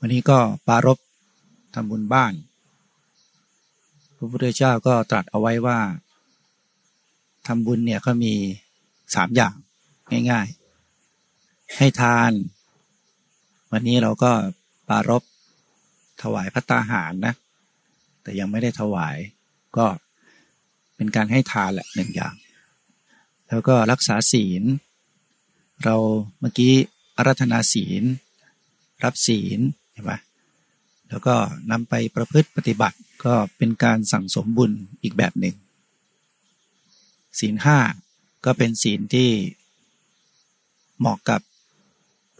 วันนี้ก็ปารบทำบุญบ้าน พระพุทธเจ้าก็ตรัสเอาไว้ว่าทำบุญเนี่ยก็มีสามอย่างง่ายๆ ให้ทาน วันนี้เราก็ปารบถวายพระตาหารนะ แต่ยังไม่ได้ถวายก็เป็นการให้ทานแหละหนึ่งอย่าง แล้วก็รักษาศีล เราเมื่อกี้อารัธนาศีล รับศีล เห็นไหมแล้วก็นำไปประพฤติปฏิบัติก็เป็นการสั่งสมบุญอีกแบบหนึ่ง ศีลห้าก็เป็นศีลที่เหมาะกับ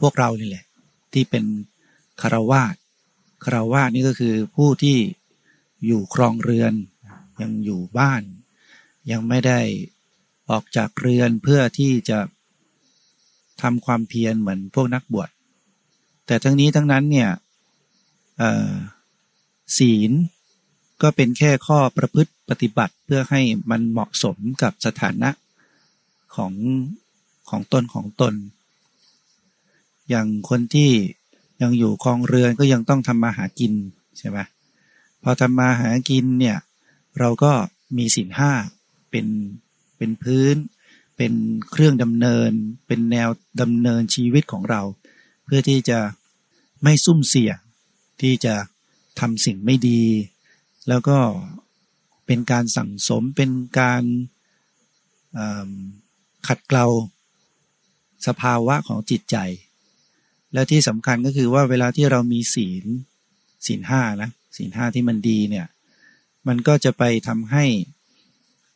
พวกเรานี่แหละ ที่เป็นคารวาสคารวาสนี่ก็คือผู้ที่อยู่ครองเรือน ยังอยู่บ้าน ยังไม่ได้ออกจากเรือนเพื่อที่จะทำความเพียรเหมือนพวกนักบวชแต่ทั้งนี้ทั้งนั้นเนี่ย ศีลก็เป็นแค่ข้อประพฤติปฏิบัติเพื่อให้มันเหมาะสมกับสถานะของของตนของตน อย่างคนที่ยังอยู่คลองเรือนก็ยังต้องทำมาหากินใช่ไหมพอทำมาหากินเนี่ยเราก็มีสินห้าเป็นเป็นพื้น เป็นเครื่องดำเนิน เป็นแนวดำเนินชีวิตของเรา เพื่อที่จะไม่ซุ่มเสี่ยง ที่จะทำสิ่งไม่ดี แล้วก็เป็นการสั่งสมเป็นการขัดเกลาสภาวะของจิตใจ และที่สำคัญก็คือว่าเวลาที่เรามีศีลศีลห้านะศีลห้าที่มันดีเนี่ยมันก็จะไปทำให้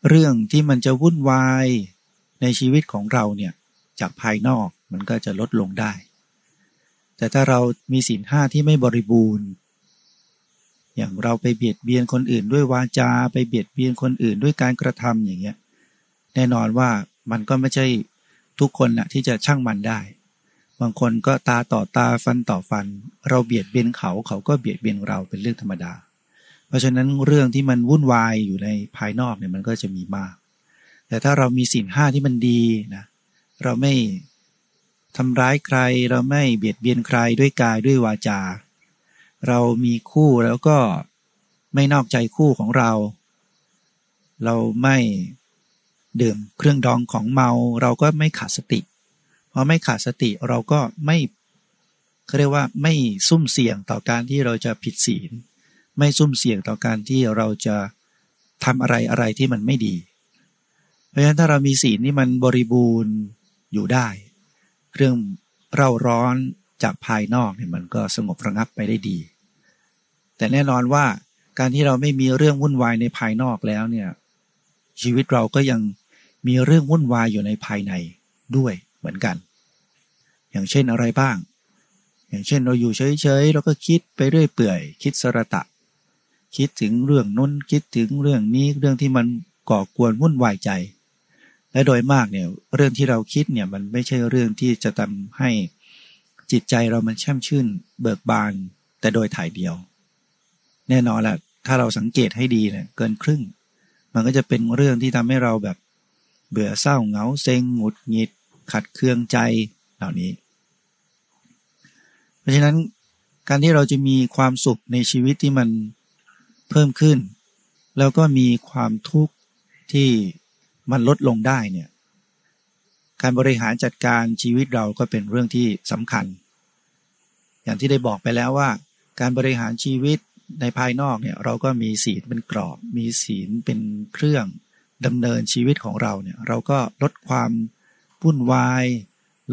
เรื่องที่มันจะวุ่นวายในชีวิตของเราเนี่ยจากภายนอกมันก็จะลดลงได้ แต่ถ้าเรามีศีลห้าที่ไม่บริบูรณ์ อย่างเราไปเบียดเบียนคนอื่นด้วยวาจา ไปเบียดเบียนคนอื่นด้วยการกระทำอย่างเงี้ยแน่นอนว่ามันก็ไม่ใช่ทุกคนนะที่จะช่างมันได้ บางคนก็ตาต่อตาฟันต่อฟัน เราเบียดเบียนเขาเขาก็เบียดเบียนเราเป็นเรื่องธรรมดา เพราะฉะนั้นเรื่องที่มันวุ่นวายอยู่ในภายนอกเนี่ยมันก็จะมีมาก แต่ถ้าเรามีศีลห้าที่มันดีนะเราไม่ ทำร้ายใครเราไม่เบียดเบียนใครด้วยกายด้วยวาจา เรามีคู่แล้วก็ไม่นอกใจคู่ของเรา เราไม่ดื่มเครื่องดองของเมาเราก็ไม่ขาดสติพอไม่ขาดสติเราก็ไม่เขาเรียกว่าไม่ซุ่มเสี่ยงต่อการที่เราจะผิดศีล ไม่ซุ่มเสี่ยงต่อการที่เราจะทำอะไรอะไรที่มันไม่ดี เพราะฉะนั้นถ้าเรามีศีลนี่มันบริบูรณ์อยู่ได้ เรื่องเร่าร้อนจากภายนอกเนี่ยมันก็สงบระงับไปได้ดี แต่แน่นอนว่าการที่เราไม่มีเรื่องวุ่นวายในภายนอกแล้วเนี่ยชีวิตเราก็ยังมีเรื่องวุ่นวายอยู่ในภายในด้วยเหมือนกัน อย่างเช่นอะไรบ้าง อย่างเช่นเราอยู่เฉยๆเราก็คิดไปเรื่อยเปื่อย คิดสระตะ คิดถึงเรื่องน้นคิดถึงเรื่องนี้เรื่องที่มันก่อกวนวุ่นวายใจ และโดยมากเนี่ยเรื่องที่เราคิดเนี่ยมันไม่ใช่เรื่องที่จะทำให้จิตใจเรามันแช่มชื่น เบิกบาน แต่โดยถ่ายเดียว แน่นอนแหละถ้าเราสังเกตให้ดีเนี่ยเกินครึ่ง มันก็จะเป็นเรื่องที่ทำให้เราแบบเบื่อเศร้าเหงาเซ็งหงุดหงิด ขัดเคืองใจเหล่านี้ เพราะฉะนั้นการที่เราจะมีความสุขในชีวิตที่มันเพิ่มขึ้น แล้วก็มีความทุกข์ที่ มันลดลงได้เนี่ย การบริหารจัดการชีวิตเราก็เป็นเรื่องที่สำคัญ อย่างที่ได้บอกไปแล้วว่า การบริหารชีวิตในภายนอกเนี่ยเราก็มีศีลเป็นกรอบ มีศีลเป็นเครื่องดำเนินชีวิตของเราเนี่ยเราก็ลดความวุ่นวาย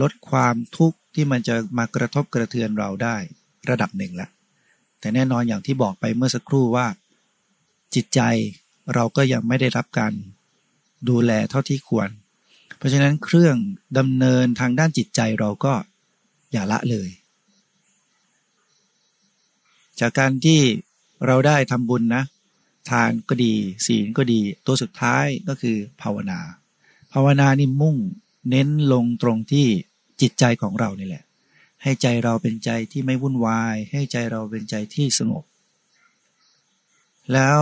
ลดความทุกข์ที่มันจะมากระทบกระเทือนเราได้ระดับหนึ่งแล้วแต่แน่นอนอย่างที่บอกไปเมื่อสักครู่ว่า จิตใจเราก็ยังไม่ได้รับการ ดูแลเท่าที่ควร เพราะฉะนั้นเครื่องดำเนินทางด้านจิตใจเราก็อย่าละเลย จากการที่เราได้ทำบุญนะ ทานก็ดี ศีลก็ดี ตัวสุดท้ายก็คือภาวนา ภาวนานี่มุ่งเน้นลงตรงที่จิตใจของเรานี่แหละ ให้ใจเราเป็นใจที่ไม่วุ่นวาย ให้ใจเราเป็นใจที่สงบ แล้ว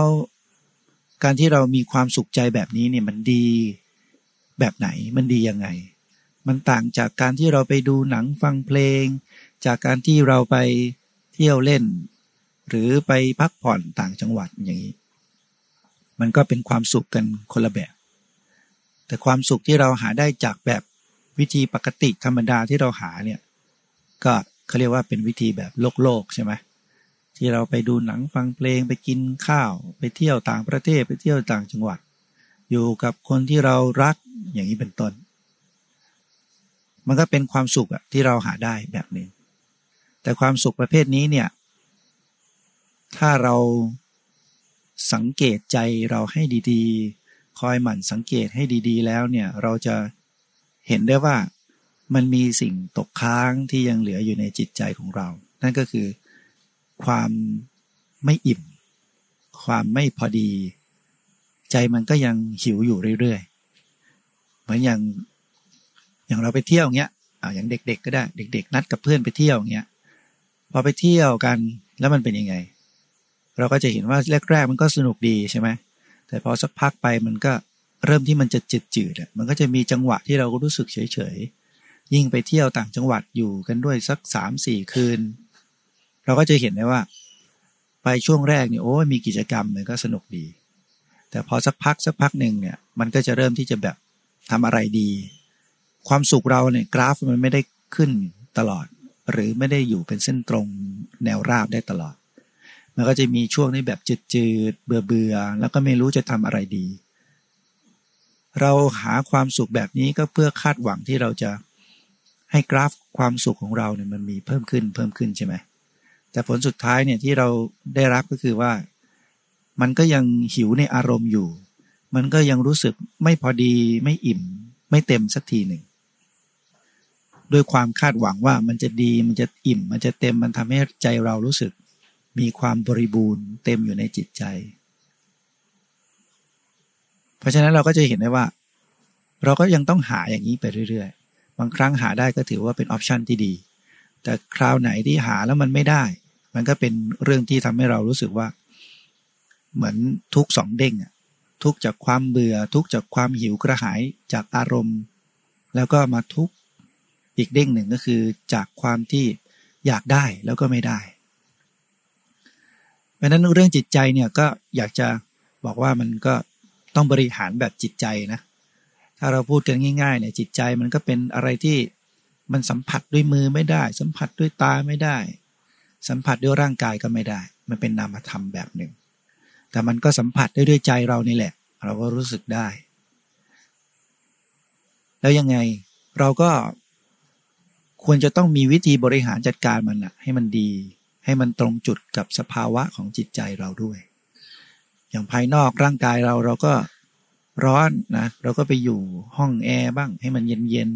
การที่เรามีความสุขใจแบบนี้เนี่ยมันดีแบบไหนมันดียังไง มันต่างจากการที่เราไปดูหนังฟังเพลง จากการที่เราไปเที่ยวเล่น หรือไปพักผ่อนต่างจังหวัดอย่างนี้ มันก็เป็นความสุขกันคนละแบบ แต่ความสุขที่เราหาได้จากแบบวิธีปกติธรรมดาที่เราหาเนี่ยก็เขาเรียกว่าเป็นวิธีแบบโลกโลกใช่ไหม ที่เราไปดูหนังฟังเพลงไปกินข้าว ไปเที่ยวต่างประเทศไปเที่ยวต่างจังหวัด อยู่กับคนที่เรารักอย่างนี้เป็นต้น มันก็เป็นความสุขอะที่เราหาได้แบบหนึ่งแต่ความสุขประเภทนี้เนี่ย ถ้าเราสังเกตใจเราให้ดีๆ คอยหมั่นสังเกตให้ดีๆ แล้วเนี่ยเราจะเห็นได้ว่ามันมีสิ่งตกค้างที่ยังเหลืออยู่ในจิตใจของเรา นั่นก็คือ ความไม่อิ่ม ความไม่พอดี ใจมันก็ยังหิวอยู่เรื่อยๆ เหมือนอย่างอย่างเราไปเที่ยวเงี้ยอ่าอย่างเด็ก ๆ ก็ได้ เด็ก ๆ นัดกับเพื่อนไปเที่ยวเงี้ยพอไปเที่ยวกันแล้วมันเป็นยังไง เราก็จะเห็นว่าแรกๆมันก็สนุกดีใช่ไหมแต่พอสักพักไปมันก็เริ่มที่มันจะจืดจืดมันก็จะมีจังหวะที่เราก็รู้สึกเฉยๆยิ่งไปเที่ยวต่างจังหวัดอยู่กันด้วยสักสามสี่คืน เราก็จะเห็นได้ว่า ไปช่วงแรกเนี่ยโอ้มีกิจกรรมมันก็สนุกดี แต่พอสักพักสักพักหนึ่งเนี่ยมันก็จะเริ่มที่จะแบบทำอะไรดี ความสุขเราเนี่ยกราฟมันไม่ได้ขึ้นตลอด หรือไม่ได้อยู่เป็นเส้นตรงแนวราบได้ตลอด มันก็จะมีช่วงที่แบบจืดๆเบื่อเบื่อแล้วก็ไม่รู้จะทำอะไรดี เราหาความสุขแบบนี้ก็เพื่อคาดหวังที่เราจะให้กราฟความสุขของเราเนี่ยมันมีเพิ่มขึ้นเพิ่มขึ้นใช่ไหม แต่ผลสุดท้ายเนี่ยที่เราได้รับก็คือว่า มันก็ยังหิวในอารมณ์อยู่ มันก็ยังรู้สึกไม่พอดีไม่อิ่ม ไม่เต็มสักทีหนึ่งด้วยความคาดหวังว่ามันจะดีมันจะอิ่ม มันจะเต็มมันทำให้ใจเรารู้สึก มีความบริบูรณ์เต็มอยู่ในจิตใจ เพราะฉะนั้นเราก็จะเห็นได้ว่า เราก็ยังต้องหาอย่างนี้ไปเรื่อยๆ บางครั้งหาได้ก็ถือว่าเป็นออปชันที่ดี แต่คราวไหนที่หาแล้วมันไม่ได้ มันก็เป็นเรื่องที่ทำให้เรารู้สึกว่า เหมือนทุกสองเด้งอะทุกจากความเบื่อทุกจากความหิวกระหายจากอารมณ์ แล้วก็มาทุกอีกเด้งหนึ่งก็คือจากความที่อยากได้แล้วก็ไม่ได้ เพราะนั้นเรื่องจิตใจเนี่ยก็อยากจะบอกว่ามันก็ต้องบริหารแบบจิตใจนะถ้าเราพูดกันง่ายๆเนี่ยจิตใจมันก็เป็นอะไรที่มันสัมผัสด้วยมือไม่ได้ สัมผัสด้วยตาไม่ได้ สัมผัสด้วยร่างกายก็ไม่ได้ มันเป็นนามธรรมแบบหนึ่ง แต่มันก็สัมผัสได้ด้วยใจเรานี่แหละ เราก็รู้สึกได้ แล้วยังไงเราก็ควรจะต้องมีวิธีบริหารจัดการมันนะให้มันดี ให้มันตรงจุดกับสภาวะของจิตใจเราด้วย อย่างภายนอกร่างกายเราเราก็ร้อนนะเราก็ไปอยู่ห้องแอร์บ้าง ให้มันเย็นเย็น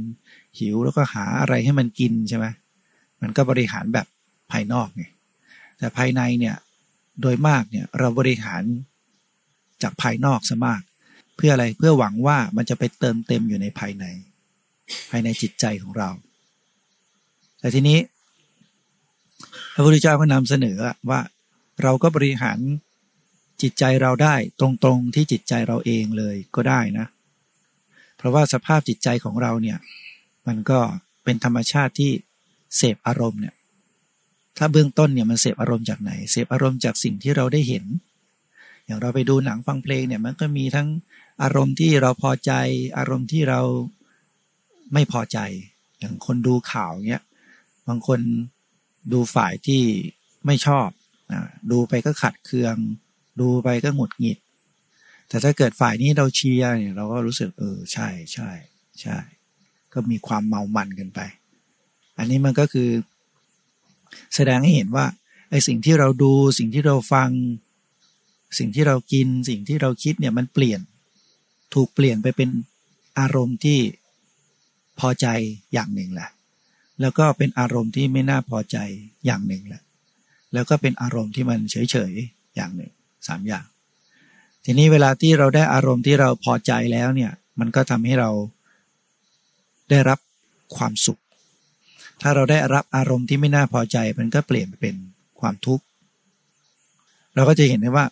หิวแล้วก็หาอะไรให้มันกินใช่ไหมมันก็บริหารแบบ ภายนอกไงแต่ภายในเนี่ยโดยมากเนี่ยเราบริหารจากภายนอกซะมาก เพื่ออะไรเพื่อหวังว่ามันจะไปเติมเต็มอยู่ในภายใน ภายในจิตใจของเรา แต่ทีนี้พระพุทธเจ้าก็นำเสนอว่าเราก็บริหารจิตใจเราได้ตรงๆที่จิตใจเราเองเลยก็ได้นะ เพราะว่าสภาพจิตใจของเราเนี่ยมันก็เป็นธรรมชาติที่เสพอารมณ์เนี่ย ถ้าเบื้องต้นเนี่ยมันเสพอารมณ์จากไหน เสพอารมณ์จากสิ่งที่เราได้เห็น อย่างเราไปดูหนังฟังเพลงเนี่ยมันก็มีทั้งอารมณ์ที่เราพอใจอารมณ์ที่เราไม่พอใจ อย่างคนดูข่าวเนี่ยบางคนดูฝ่ายที่ไม่ชอบอดูไปก็ขัดเคือง ดูไปก็หงุดหงิด แต่ถ้าเกิดฝ่ายนี้เราเชียร์เนี่ยเราก็รู้สึกเออใช่ใช่ใช่ก็มีความเมามันกันไป อันนี้มันก็คือ แสดงให้เห็นว่าไอ้สิ่งที่เราดูสิ่งที่เราฟัง สิ่งที่เรากินสิ่งที่เราคิดเนี่ยมันเปลี่ยนถูกเปลี่ยนไปเป็นอารมณ์ที่พอใจอย่างหนึ่งแหละ แล้วก็เป็นอารมณ์ที่ไม่น่าพอใจอย่างหนึ่งแหละ แล้วก็เป็นอารมณ์ที่มันเฉยๆอย่างหนึ่งสามอย่าง ทีนี้เวลาที่เราได้อารมณ์ที่เราพอใจแล้วเนี่ย มันก็ทำให้เราได้รับความสุข ถ้าเราได้รับอารมณ์ที่ไม่น่าพอใจมันก็เปลี่ยนเป็นความทุกข์ เราก็จะเห็นได้ว่า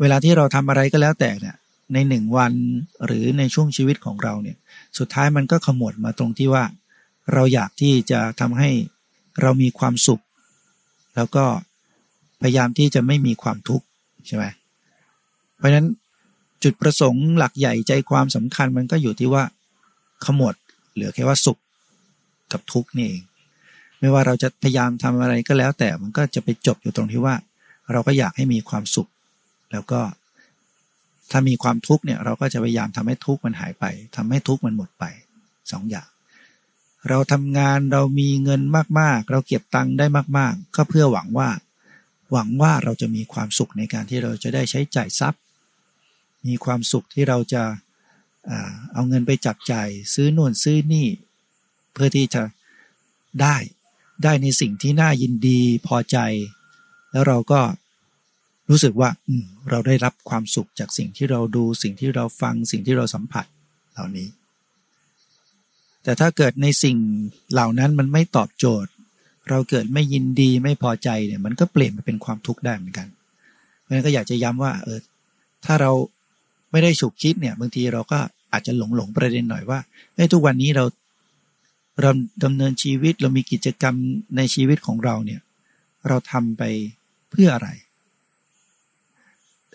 เวลาที่เราทำอะไรก็แล้วแต่เนี่ยในหนึ่งวันหรือในช่วงชีวิตของเราเนี่ยสุดท้ายมันก็ขมวดมาตรงที่ว่า เราอยากที่จะทำให้เรามีความสุข แล้วก็พยายามที่จะไม่มีความทุกข์ใช่ไหมเพราะฉะนั้นจุดประสงค์หลักใหญ่ใจความสำคัญมันก็อยู่ที่ว่าขมวดเหลือแค่ว่าสุขกับทุกข์นี่เอง ไม่ว่าเราจะพยายามทำอะไรก็แล้วแต่มันก็จะไปจบอยู่ตรงที่ว่า เราก็อยากให้มีความสุข แล้วก็ถ้ามีความทุกข์เนี่ยเราก็จะพยายามทำให้ทุกข์มันหายไปทำให้ทุกข์มันหมดไปสองอย่าง เราทำงานเรามีเงินมากๆ เราเก็บตังค์ได้มากๆ ก็เพื่อหวังว่า หวังว่าเราจะมีความสุขในการที่เราจะได้ใช้จ่ายทรัพย์ มีความสุขที่เราจะเอาเงินไปจับจ่ายซื้อนู่นซื้อนี่ เพื่อที่จะได้ ได้ในสิ่งที่น่ายินดีพอใจ แล้วเราก็รู้สึกว่าเราได้รับความสุขจากสิ่งที่เราดูสิ่งที่เราฟังสิ่งที่เราสัมผัสเหล่านี้ แต่ถ้าเกิดในสิ่งเหล่านั้นมันไม่ตอบโจทย์ เราเกิดไม่ยินดีไม่พอใจเนี่ยมันก็เปลี่ยนไปเป็นความทุกข์ได้เหมือนกันเพราะฉะนั้นก็อยากจะย้ำว่าเออถ้าเราไม่ได้ฉุกคิดเนี่ยบางทีเราก็อาจจะหลงหลงประเด็นหน่อยว่าไอ้ทุกวันนี้เรา เราดำเนินชีวิตเรามีกิจกรรมในชีวิตของเราเนี่ยเราทำไปเพื่ออะไร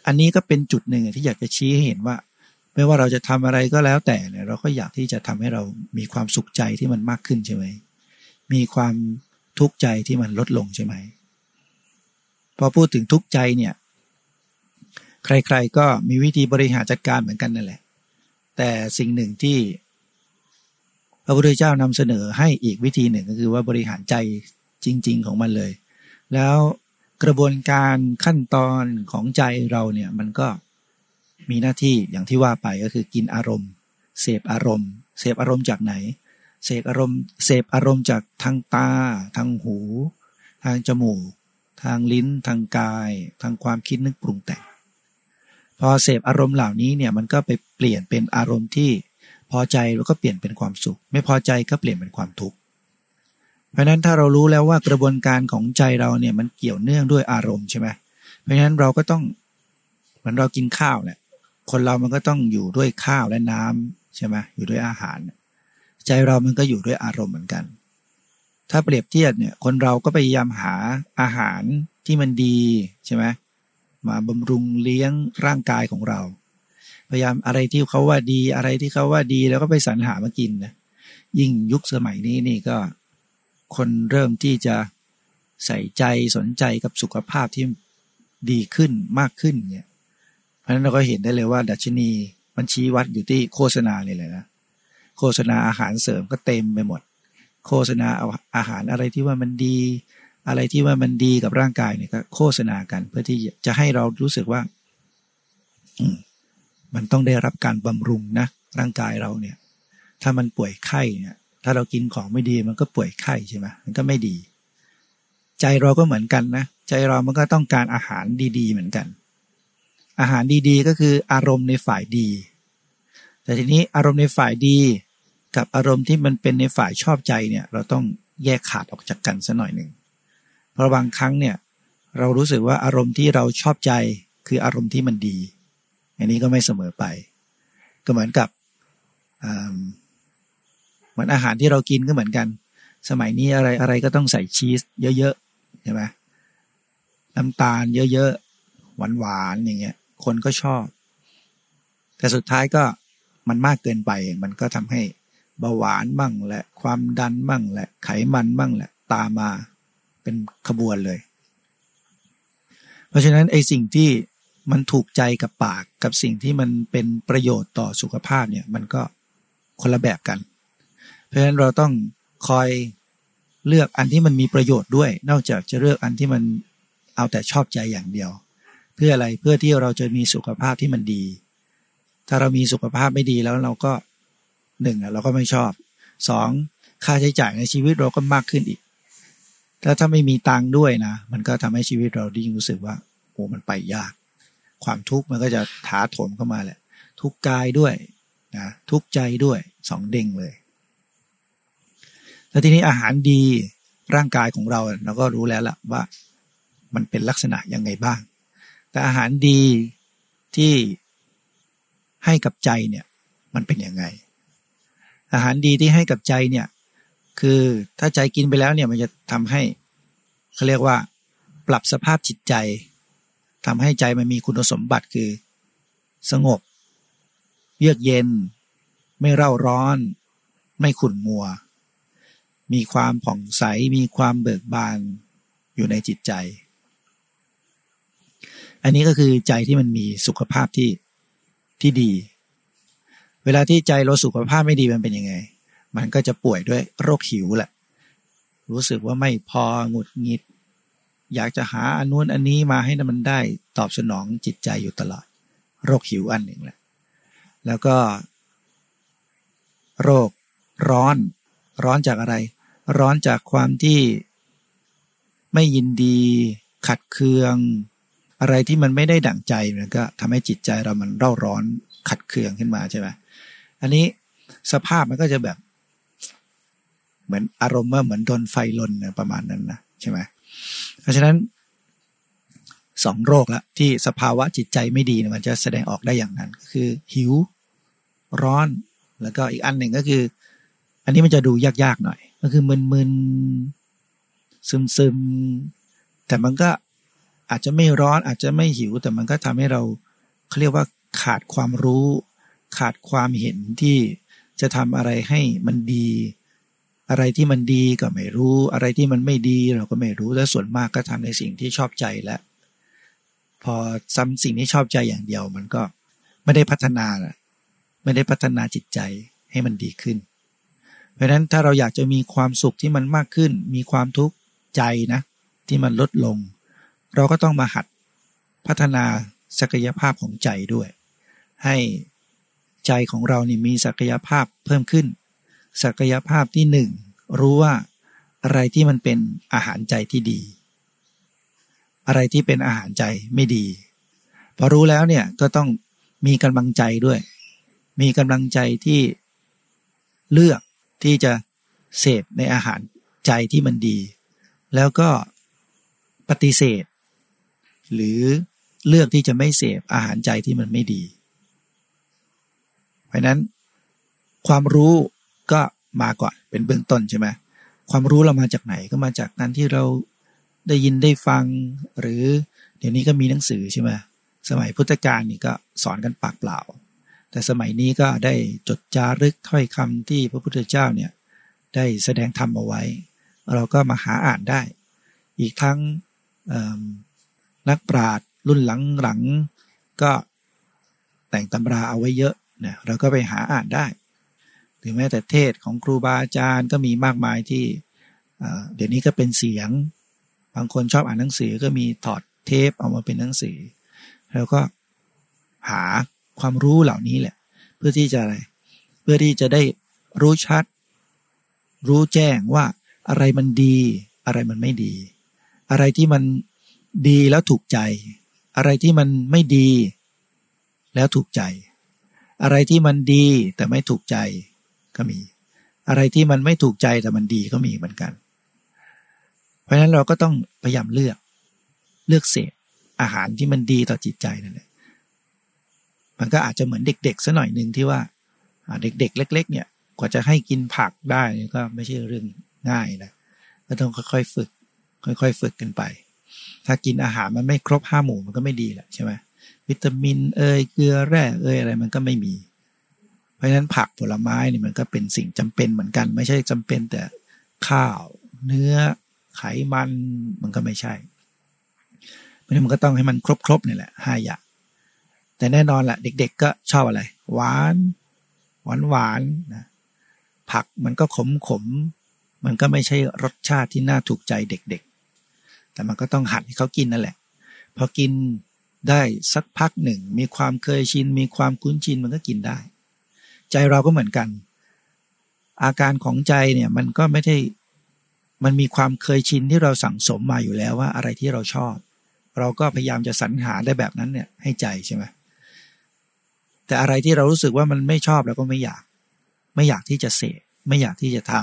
อันนี้ก็เป็นจุดหนึ่งที่อยากจะชี้ให้เห็นว่า ไม่ว่าเราจะทำอะไรก็แล้วแต่เนี่ยเราก็อยากที่จะทำให้เรามีความสุขใจที่มันมากขึ้นใช่ไหมมีความทุกข์ใจที่มันลดลงใช่ไหมพอพูดถึงทุกข์ใจเนี่ย ใครๆก็มีวิธีบริหารจัดการเหมือนกันนั่นแหละ แต่สิ่งหนึ่งที่ พระพุทธเจ้านำเสนอให้อีกวิธีหนึ่งก็คือว่าบริหารใจจริง ๆ ของมันเลย แล้วกระบวนการขั้นตอนของใจเราเนี่ยมันก็มีหน้าที่อย่างที่ว่าไปก็คือกินอารมณ์ เสพอารมณ์ เสพอารมณ์จากไหน เสพอารมณ์เสพอารมณ์จากทางตา ทางหู ทางจมูก ทางลิ้น ทางกาย ทางความคิดนึกปรุงแต่งพอเสพอารมณ์เหล่านี้เนี่ยมันก็ไปเปลี่ยนเป็นอารมณ์ที่ พอใจแล้วก็เปลี่ยนเป็นความสุข ไม่พอใจก็เปลี่ยนเป็นความทุกข์เพราะนั้นถ้าเรารู้แล้วว่ากระบวนการของใจเราเนี่ยมันเกี่ยวเนื่องด้วยอารมณ์ใช่ไหมเพราะฉะนั้นเราก็ต้องเหมือนเรากินข้าวเนี่ยคนเรามันก็ต้องอยู่ด้วยข้าวและน้ำใช่ไหมอยู่ด้วยอาหาร ใจเรามันก็อยู่ด้วยอารมณ์เหมือนกัน ถ้าเปรียบเทียบเนี่ยคนเราก็พยายามหาอาหารที่มันดีใช่ไหมมาบำรุงเลี้ยงร่างกายของเรา พยายามอะไรที่เขาว่าดีอะไรที่เขาว่าดีแล้วก็ไปสรรหามากินนะยิ่งยุคสมัยนี้นี่ก็คนเริ่มที่จะใส่ใจสนใจกับสุขภาพที่ดีขึ้นมากขึ้นเนี่ยเพราะฉะนั้นเราก็เห็นได้เลยว่า ดัชนีมันชี้วัดอยู่ที่โฆษณาเลยเลยนะโฆษณาอาหารเสริมก็เต็มไปหมด โฆษณาเอาอาหารอะไรที่ว่ามันดี อะไรที่ว่ามันดีกับร่างกายเนี่ยก็โฆษณากันเพื่อที่จะให้เรารู้สึกว่า มันต้องได้รับการบำรุงนะร่างกายเราเนี่ย ถ้ามันป่วยไข้เนี่ย ถ้าเรากินของไม่ดีมันก็ป่วยไข้ใช่ไหมมันก็ไม่ดี ใจเราก็เหมือนกันนะใจเรามันก็ต้องการอาหารดีๆ เหมือนกัน อาหารดีๆ ก็คืออารมณ์ในฝ่ายดี แต่ทีนี้อารมณ์ในฝ่ายดีกับอารมณ์ที่มันเป็นในฝ่ายชอบใจเนี่ย เราต้องแยกขาดออกจากกันสัหน่อยหนึ่งเพราะบางครั้งเนี่ย เรารู้สึกว่าอารมณ์ที่เราชอบใจคืออารมณ์ที่มันดี อันนี้ก็ไม่เสมอไป ก็เหมือนกับเหมือนอาหารที่เรากินก็เหมือนกัน สมัยนี้อะไรอะไรก็ต้องใส่ชีสเยอะๆใช่ไหมน้ำตาลเยอะๆหวานๆอย่างเงี้ย คนก็ชอบ แต่สุดท้ายก็มันมากเกินไป มันก็ทำให้เบาหวานบ้างแหละ ความดันบ้างแหละ ไขมันบ้างแหละ ตามมาเป็นขบวนเลย เพราะฉะนั้นไอ้สิ่งที่ มันถูกใจกับปากกับสิ่งที่มันเป็นประโยชน์ต่อสุขภาพเนี่ยมันก็คนละแบบกัน เพราะฉะนั้นเราต้องคอยเลือกอันที่มันมีประโยชน์ด้วย นอกจากจะเลือกอันที่มันเอาแต่ชอบใจอย่างเดียว เพื่ออะไรเพื่อที่เราจะมีสุขภาพที่มันดี ถ้าเรามีสุขภาพไม่ดีแล้วเราก็หนึ่งเราก็ไม่ชอบสองค่าใช้จ่ายในชีวิตเราก็มากขึ้นอีกถ้าถ้าไม่มีตังค์ด้วยนะ มันก็ทำให้ชีวิตเราดิ่งรู้สึกว่าโอ้มันไปยาก ความทุกข์มันก็จะถาโถมเข้ามาแหละ ทุกกายด้วยนะทุกใจด้วยสองเด้งเลยแล้วทีนี้อาหารดีร่างกายของเราเราก็รู้แล้วล่ะว่ามันเป็นลักษณะยังไงบ้าง แต่อาหารดีที่ให้กับใจเนี่ยมันเป็นยังไง อาหารดีที่ให้กับใจเนี่ยคือถ้าใจกินไปแล้วเนี่ยมันจะทำให้เขาเรียกว่า ปรับสภาพจิตใจ ทำให้ใจมันมีคุณสมบัติคือ สงบ เยือกเย็น ไม่เร่าร้อน ไม่ขุ่นมัว มีความผ่องใสมีความเบิกบานอยู่ในจิตใจ อันนี้ก็คือใจที่มันมีสุขภาพที่ที่ดี เวลาที่ใจเราสุขภาพไม่ดีมันเป็นยังไง มันก็จะป่วยด้วยโรคหิวแหละ รู้สึกว่าไม่พอหงุดหงิด อยากจะหาอันนู้นอันนี้มาให้มันได้ตอบสนองจิตใจอยู่ตลอด โรคหิวอันหนึ่งแหละ แล้วก็ โรคร้อน ร้อนจากอะไร ร้อนจากความที่ไม่ยินดี ขัดเคือง อะไรที่มันไม่ได้ดั่งใจมันก็ทำให้จิตใจเรามันเร่าร้อนขัดเคืองขึ้นมาใช่ไหมอันนี้สภาพมันก็จะแบบ เหมือนอารมณ์ว่าเหมือนโดนไฟลนประมาณนั้นนะใช่ไหม เพราะฉะนั้นสองโรคละที่สภาวะจิตใจไม่ดีมันจะแสดงออกได้อย่างนั้นก็คือ หิว ร้อน แล้วก็อีกอันหนึ่งก็คือ อันนี้มันจะดูยากๆหน่อย ก็คือมึนๆซึมๆ แต่มันก็อาจจะไม่ร้อนอาจจะไม่หิว แต่มันก็ทำให้เราเขาเรียกว่าขาดความรู้ ขาดความเห็นที่จะทำอะไรให้มันดี อะไรที่มันดีก็ไม่รู้ อะไรที่มันไม่ดีเราก็ไม่รู้และส่วนมากก็ทำในสิ่งที่ชอบใจและพอซ้ำสิ่งที่ชอบใจอย่างเดียว มันก็ไม่ได้พัฒนาไม่ได้พัฒนาจิตใจให้มันดีขึ้น เพราะฉะนั้นถ้าเราอยากจะมีความสุขที่มันมากขึ้น มีความทุกข์ใจนะ ที่มันลดลง เราก็ต้องมาหัดพัฒนาศักยภาพของใจด้วย ให้ใจของเรานี่มีศักยภาพเพิ่มขึ้น ศักยภาพที่หนึ่งรู้ว่าอะไรที่มันเป็นอาหารใจที่ดี อะไรที่เป็นอาหารใจไม่ดี พอรู้แล้วเนี่ยก็ต้องมีกำลังใจด้วย มีกำลังใจที่เลือกที่จะเสพในอาหารใจที่มันดี แล้วก็ปฏิเสธ หรือเลือกที่จะไม่เสพอาหารใจที่มันไม่ดี เพราะนั้นความรู้ ก็มาก่อนเป็นเบื้องต้นใช่ไหมความรู้เรามาจากไหนก็มาจากนั้นที่เราได้ยินได้ฟัง หรือเดี๋ยวนี้ก็มีหนังสือใช่ไหมสมัยพุทธกาลนี่ก็สอนกันปากเปล่า แต่สมัยนี้ก็ได้จดจารึกถ้อยคำที่พระพุทธเจ้าเนี่ยได้แสดงธรรมเอาไว้ เราก็มาหาอ่านได้ อีกทั้งนักปราชญ์รุ่นหลังๆก็แต่งตำราเอาไว้เยอะเนี่ยเราก็ไปหาอ่านได้ รือแม้แต่เทศของครูบาอาจารย์ก็มีมากมายที่เดี๋ยวนี้ก็เป็นเสียง บางคนชอบอ่านหนังสือก็มีถอดเทปเอามาเป็นหนังสือ แล้วก็หาความรู้เหล่านี้แหละ เพื่อที่จะอะไรเพื่อที่จะได้รู้ชัด รู้แจ้งว่าอะไรมันดีอะไรมันไม่ดี อะไรที่มันดีแล้วถูกใจ อะไรที่มันไม่ดีแล้วถูกใจ อะไรที่มันดีแต่ไม่ถูกใจ ก็มี อะไรที่มันไม่ถูกใจแต่มันดีก็มีเหมือนกัน เพราะฉะนั้นเราก็ต้องพยายามเลือกเลือกเสพอาหารที่มันดีต่อจิตใจนั่นแหละมันก็อาจจะเหมือนเด็กๆซะหน่อยหนึ่งที่ว่าเด็กๆ เล็ก ๆ เนี่ยกว่าจะให้กินผักได้ก็ไม่ใช่เรื่องง่ายนะก็ต้องค่อยๆฝึก ค่อยๆ ฝึกกันไป ถ้ากินอาหารมันไม่ครบห้าหมู่มันก็ไม่ดีแหละใช่ไหมวิตามินเอ่ยเกลือแร่เอยอะไรมันก็ไม่มี เพราะฉะนั้นผักผลไม้นี่มันก็เป็นสิ่งจำเป็นเหมือนกัน ไม่ใช่จำเป็นแต่ข้าว เนื้อไขมันมันก็ไม่ใช่เพราะนั้นมันก็ต้องให้มันครบๆนี่แหละห้าอย่างแต่แน่นอนแหละเด็กๆก็ชอบอะไร หวาน หวานหวานนะผักมันก็ขมขมมันก็ไม่ใช่รสชาติที่น่าถูกใจเด็กๆ แต่มันก็ต้องหัดให้เขากินนั่นแหละ พอกินได้สักพักหนึ่ง มีความเคยชิน มีความคุ้นชินมันก็กินได้ ใจเราก็เหมือนกัน อาการของใจเนี่ยมันก็ไม่ได้มันมีความเคยชินที่เราสั่งสมมาอยู่แล้วว่าอะไรที่เราชอบ เราก็พยายามจะสรรหาได้แบบนั้นเนี่ยให้ใจใช่ไหมแต่อะไรที่เรารู้สึกว่ามันไม่ชอบเราก็ไม่อยาก ไม่อยากที่จะเสพไม่อยากที่จะท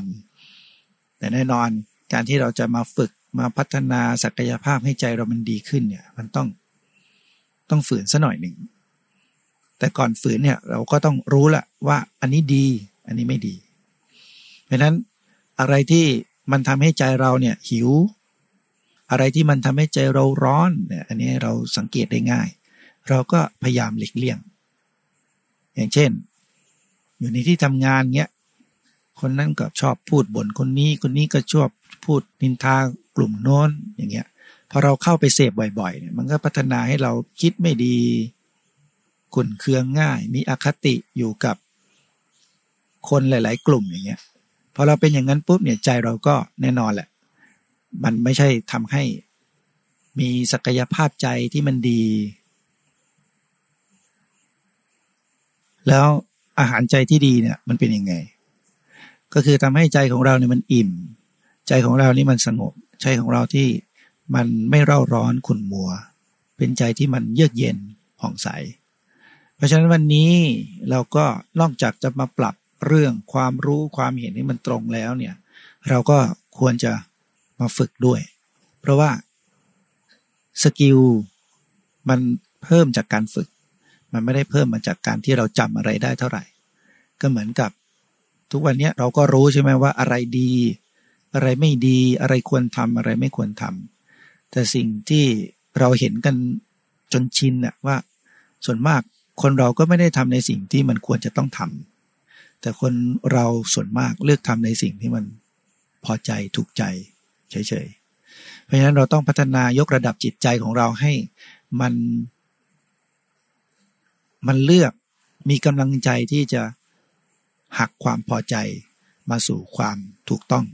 ำแต่แน่นอนการที่เราจะมาฝึกมาพัฒนาศักยภาพให้ใจเรามันดีขึ้นเนี่ย มันต้องต้องฝืนซะหน่อยหนึ่ง แต่ก่อนฝืนเนี่ยเราก็ต้องรู้แหละว่าอันนี้ดี อันนี้ไม่ดี เพราะนั้นอะไรที่มันทำให้ใจเราเนี่ยหิว อะไรที่มันทำให้ใจเราร้อนเนี่ยอันนี้เราสังเกตได้ง่าย เราก็พยายามหลีกเลี่ยง อย่างเช่น อยู่ในที่ทำงานเงี้ยคนนั้นก็ชอบพูดบ่นคนนี้ คนนี้ก็ชอบพูดนินทากลุ่มโน้นอย่างเงี้ยพอเราเข้าไปเสพบ่อยๆเนี่ยมันก็พัฒนาให้เราคิดไม่ดี ขุนเคืองง่าย มีอคติอยู่กับคนหลาย ๆ กลุ่มอย่างเงี้ยพอเราเป็นอย่างนั้นปุ๊บเนี่ยใจเราก็แน่นอนแหละ มันไม่ใช่ทำให้มีศักยภาพใจที่มันดี แล้วอาหารใจที่ดีเนี่ยมันเป็นยังไง ก็คือทำให้ใจของเราเนี่ยมันอิ่ม ใจของเรานี่มันสงบ ใจของเราที่มันไม่เร่าร้อนขุ่นมัว เป็นใจที่มันเยือกเย็นผ่องใส ราะฉะนั้นวันนี้เราก็นอกจากจะมาปรับเรื่องความรู้ความเห็นที่มันตรงแล้วเนี่ย เราก็ควรจะมาฝึกด้วย เพราะว่าสกิลมันเพิ่มจากการฝึก มันไม่ได้เพิ่มมาจากการที่เราจำอะไรได้เท่าไหร่ ก็เหมือนกับ ทุกวันนี้เราก็รู้ใช่ไหมว่าอะไรดี อะไรไม่ดีอะไรควรทำอะไรไม่ควรทำแต่สิ่งที่เราเห็นกันจนชินน่ะว่าส่วนมาก คนเราก็ไม่ได้ทำในสิ่งที่มันควรจะต้องทำแต่คนเราส่วนมากเลือกทำในสิ่งที่มันพอใจถูกใจเฉยๆ เพราะฉะนั้นเราต้องพัฒนายกระดับจิตใจของเราให้มันมันเลือกมีกำลังใจที่จะหักความพอใจมาสู่ความถูกต้อง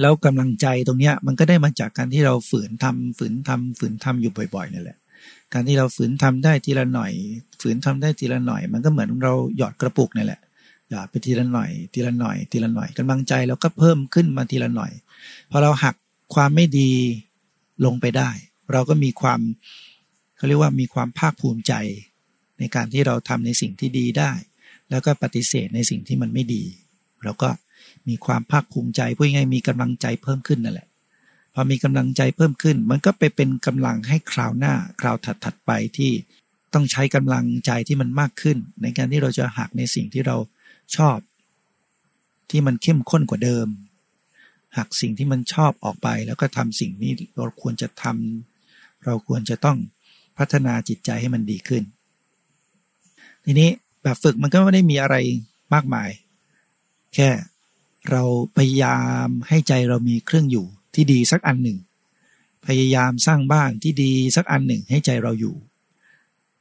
แล้วกำลังใจตรงเนี้ยมันก็ได้มาจากการที่เราฝืนทำฝืนทำฝืนทำอยู่บ่อยๆนี่แหละ การที่เราฝืนทำได้ทีละหน่อย ฝืนทำได้ทีละหน่อย มันก็เหมือนเราหยอดกระปุกนี่แหละหยอดไปทีละหน่อย ทีละหน่อย ทีละหน่อยกำลังใจเราก็เพิ่มขึ้นมาทีละหน่อยพอเราหักความไม่ดีลงไปได้ เราก็มีความเขาเรียกว่ามีความภาคภูมิใจ ในการที่เราทำในสิ่งที่ดีได้ แล้วก็ปฏิเสธในสิ่งที่มันไม่ดี เราก็มีความภาคภูมิใจพูดง่ายมีกำลังใจเพิ่มขึ้นนั่นแหละ อมีกำลังใจเพิ่มขึ้น มันก็ไปเป็นกำลังให้คราวหน้าคราวถัดๆไปที่ต้องใช้กำลังใจที่มันมากขึ้น ในการที่เราจะหักในสิ่งที่เราชอบ ที่มันเข้มข้นกว่าเดิม หักสิ่งที่มันชอบออกไปแล้วก็ทำสิ่งนี้เราควรจะทำเราควรจะต้องพัฒนาจิตใจให้มันดีขึ้น ทีนี้แบบฝึกมันก็ไม่ได้มีอะไรมากมาย แค่เราพยายามให้ใจเรามีเครื่องอยู่ ที่ดีสักอันหนึ่ง พยายามสร้างบ้านที่ดีสักอันหนึ่งให้ใจเราอยู่